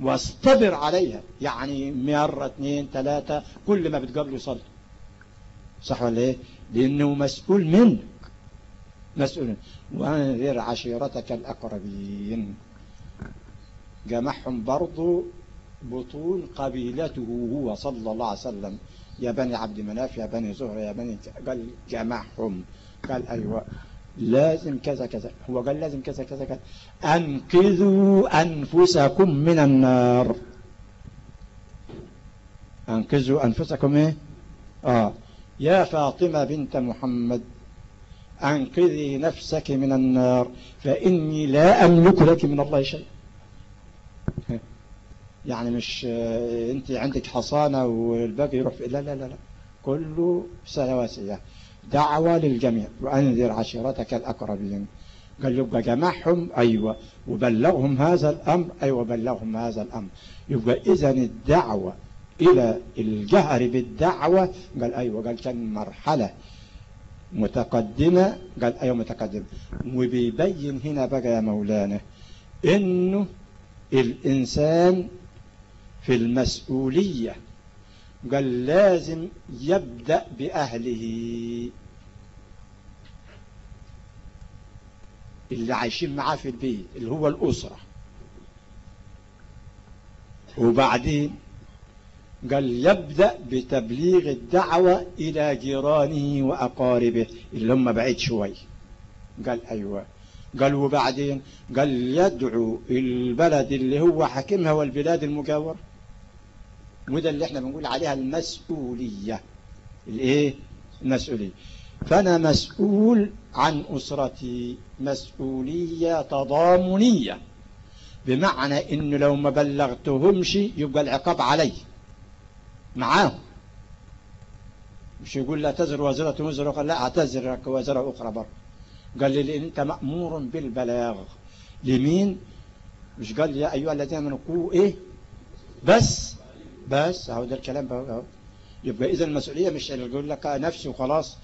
واصطبر عليها. يعني مرة اثنين ثلاثة كل ما بتقابله صلي صح ولا إيه؟ لأنه مسؤول منك. مسؤول وانذر عشيرتك الأقربين. جمعهم برضو بطون قبيلته هو صلى الله عليه وسلم. يا بني عبد مناف يا بني زهرة يا بني قال جمعهم. قال أيوة. لازم كذا كذا. هو قال لازم كذا كذا كذا أنقذوا أنفسكم من النار. أنقذوا أنفسكم إيه؟ آه. يا فاطمة بنت محمد أنقذي نفسك من النار فإني لا أملك لك من الله شيء يعني مش انت عندك حصانة والباقي يروح لا لا لا لا. كله سواسية دعوة للجميع. وأنذر عشيرتك الأقربين. قال يبقى جمعهم. أيوة. وبلغهم هذا الأمر. أيوة بلغهم هذا الأمر. يبقى إذا الدعوة إلى الجهر بالدعوة قال أيوة. قال كان مرحلة متقدمة. قال أيوة متقدمة. وبيبين هنا بقى يا مولانا إنه الإنسان في المسؤولية. قال لازم يبدأ بأهله. اللي عايشين معاه في البيت اللي هو الأسرة. وبعدين قال يبدأ بتبليغ الدعوة إلى جيرانه وأقاربه اللي هم بعيد شوي. قال أيوة. قال وبعدين قال يدعو البلد اللي هو حاكمها والبلاد المجاورة. وده اللي إحنا بنقول عليها المسؤولية. الإيه؟ المسؤولية. فأنا مسؤول عن أسرتي. مسؤولية تضامنية. بمعنى إنه لو ما بلغتهمش يبقى العقاب علي. معاهم. مش يقول لا تزر وزرة وزر أخرى. لا اعتذر وزرة أخرى برضه. قال لي لأن أنت مأمور بالبلاغ. لمين؟ مش قال يا أيها الذين آمنوا قوا إيه؟ بس. بس أهو ده الكلام بقى أهو. يبقى اذا المسؤولية مش اللي يقول لك نفسي وخلاص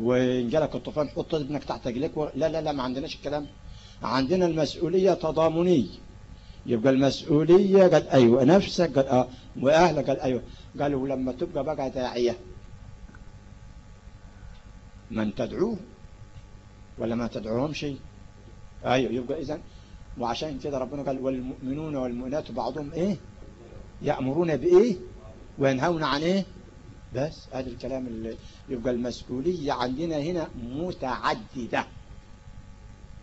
وإن جالك الطوفان حط ابنك تحت رجلك و... لا لا لا ما عندناش الكلام. عندنا المسؤولية تضامنية. يبقى المسؤولية قال أيوة نفسك قال آه وأهلك قال أيوة. قالوا لما تبقى بقى داعية. من تدعوه ولا ما تدعوهم شيء أيوة يبقى إذن وعشان كده ربنا قال والمؤمنون والمؤمنات بعضهم إيه؟ يأمرون بإيه؟ وينهون عن إيه؟ بس هذا الكلام اللي يبقى المسؤولية عندنا هنا متعددة.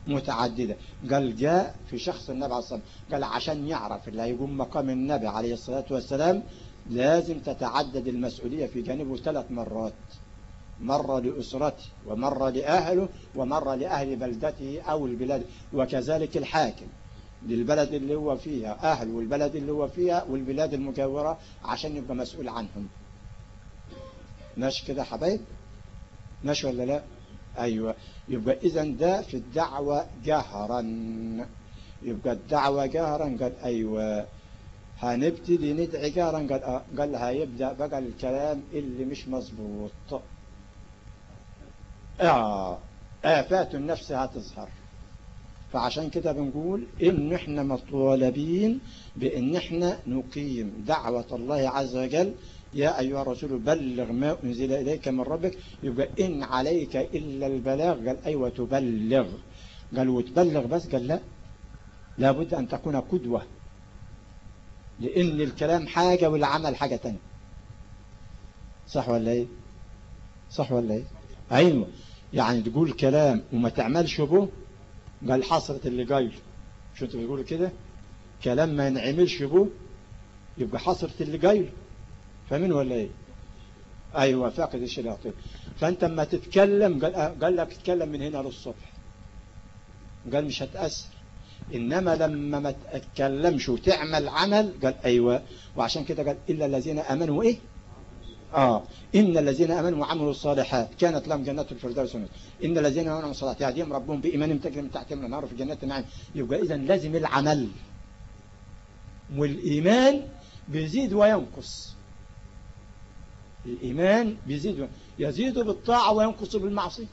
متعددة. قال جاء في شخص النبي عليه الصلاة قال عشان يعرف اللي هيقوم مقام النبي عليه الصلاة والسلام لازم تتعدد المسؤولية في جانبه ثلاث مرات. مرة لأسرته ومرة لأهله ومرة لأهل بلدته أو البلاد وكذلك الحاكم. للبلد اللي هو فيها أهل والبلد اللي هو فيها والبلاد المجاورة عشان يبقى مسؤول عنهم. ماشي كده حبايب؟ ماشي ولا لا؟ أيوة. يبقى إذا ده في الدعوة جهرا. يبقى الدعوة جهرا قال أيوة. هنبتدي ندعي جهرا قال آه قال هيبدأ بقى الكلام اللي مش مظبوط. آه. آفات النفس هتظهر. فعشان كده بنقول إن إحنا مطالبين بإن إحنا نقيم دعوة الله عز وجل. يا أيها الرسول بلغ ما أنزل إليك من ربك. يبقى إن عليك إلا البلاغ. قال أيوة تبلغ. قال وتبلغ بس؟ قال لا. لابد أن تكون قدوة. لأن الكلام حاجة والعمل حاجة تانية. صح ولا إيه؟ صح ولا إيه؟ أيوة. يعني تقول كلام وما تعملش به قال حصرة اللي قايل. شو أنتوا بتقولوا كده؟ كلام ما ينعملش به يبقى حصرة اللي قايله فمن ولا إيه؟ أيوه فاقد الشياطين فأنت اما تتكلم قال, قال لك تتكلم من هنا للصبح. قال مش هتأثر. إنما لما ما تتكلمش وتعمل عمل قال أيوة. وعشان كده قال إلا الذين أمنوا إيه؟ آه. إن الذين أمنوا وعملوا الصالحات كانت لهم جنات الفردوس إن الذين أمنوا الصالحات يهديهم ربهم بإيمانهم تجري من تحتهم الأنهار في جنات النعيم. يبقى إذا لازم العمل. والإيمان بيزيد وينقص. الإيمان بيزيد يزيد بالطاعة وينقص بالمعصية.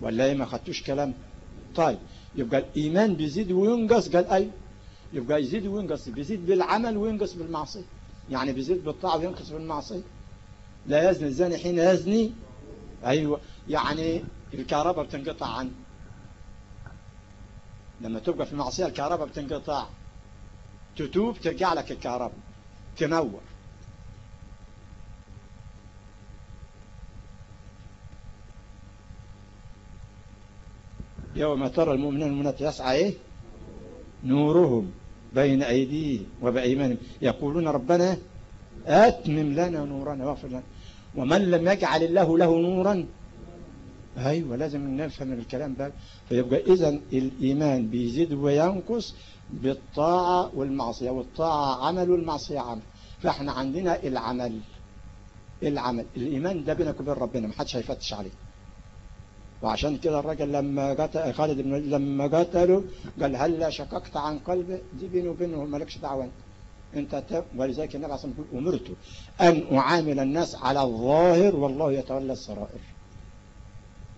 ولا إيه ما خدتوش كلام. طيب يبقى الإيمان بيزيد وينقص. قال أي؟ يبقى يزيد وينقص. بيزيد بالعمل وينقص بالمعصية. يعني بيزيد بالطاعة وينقص بالمعصية. لا يزني الزاني حين يزني. أيوة. يعني الكهرباء بتنقطع عنه. لما تبقى في المعصية الكهرباء بتنقطع. تتوب ترجع لك الكهرباء. تنور. يوم ترى المؤمنين المؤمنات يسعى إيه؟ نورهم. بين أيديه وبأيمانهم. يقولون ربنا أتمم لنا نورنا واغفر لنا. ومن لم يجعل الله له نورا. أيوة لازم نفهم الكلام ده. فيبقى إذا الإيمان بيزيد وينقص بالطاعة والمعصية والطاعة عمل والمعصية عمل. فإحنا عندنا العمل العمل. الإيمان ده بينك وبين ربنا ما حدش هيفتش عليه. وعشان كده الراجل لما قتل خالد بن لما قتله قال هل شققت عن قلبه دي بيني وبينه مالكش دعوة. انت انت ولذلك النبي عليه الصلاه أمرت أن أعامل الناس على الظاهر والله يتولى السرائر.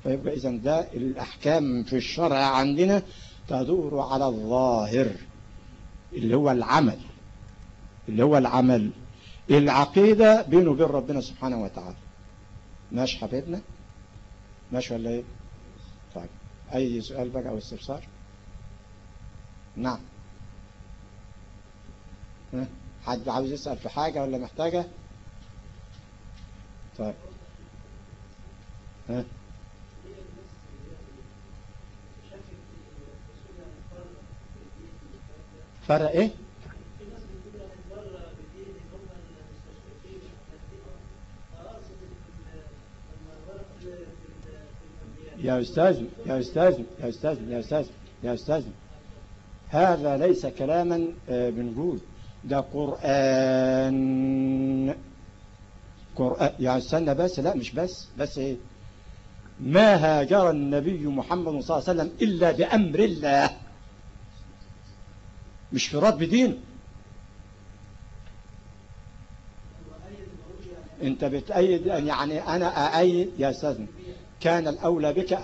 فيبقى إذا ده الأحكام في الشرع عندنا تدور على الظاهر اللي هو العمل. اللي هو العمل. العقيدة بينه وبين ربنا سبحانه وتعالى. ماشي حبيبنا؟ ماشي ولا إيه؟ طيب. أي سؤال بقى أو استفسار؟ نعم. حد عاوز يسأل في حاجة ولا محتاجة؟ طيب. ها؟ فرق إيه؟ يا أستاذ يا أستاذ يا أستاذ يا أستاذ يا أستاذ. هذا ليس كلاما بنقول ده قرآن. قرآن يعني استنى بس لا مش بس بس إيه؟ ما هاجر النبي محمد صلى الله عليه وسلم إلا بأمر الله. مش في رد بدين. أنت بتأيد يعني أنا أأيد يا استاذنا كان الأولى بك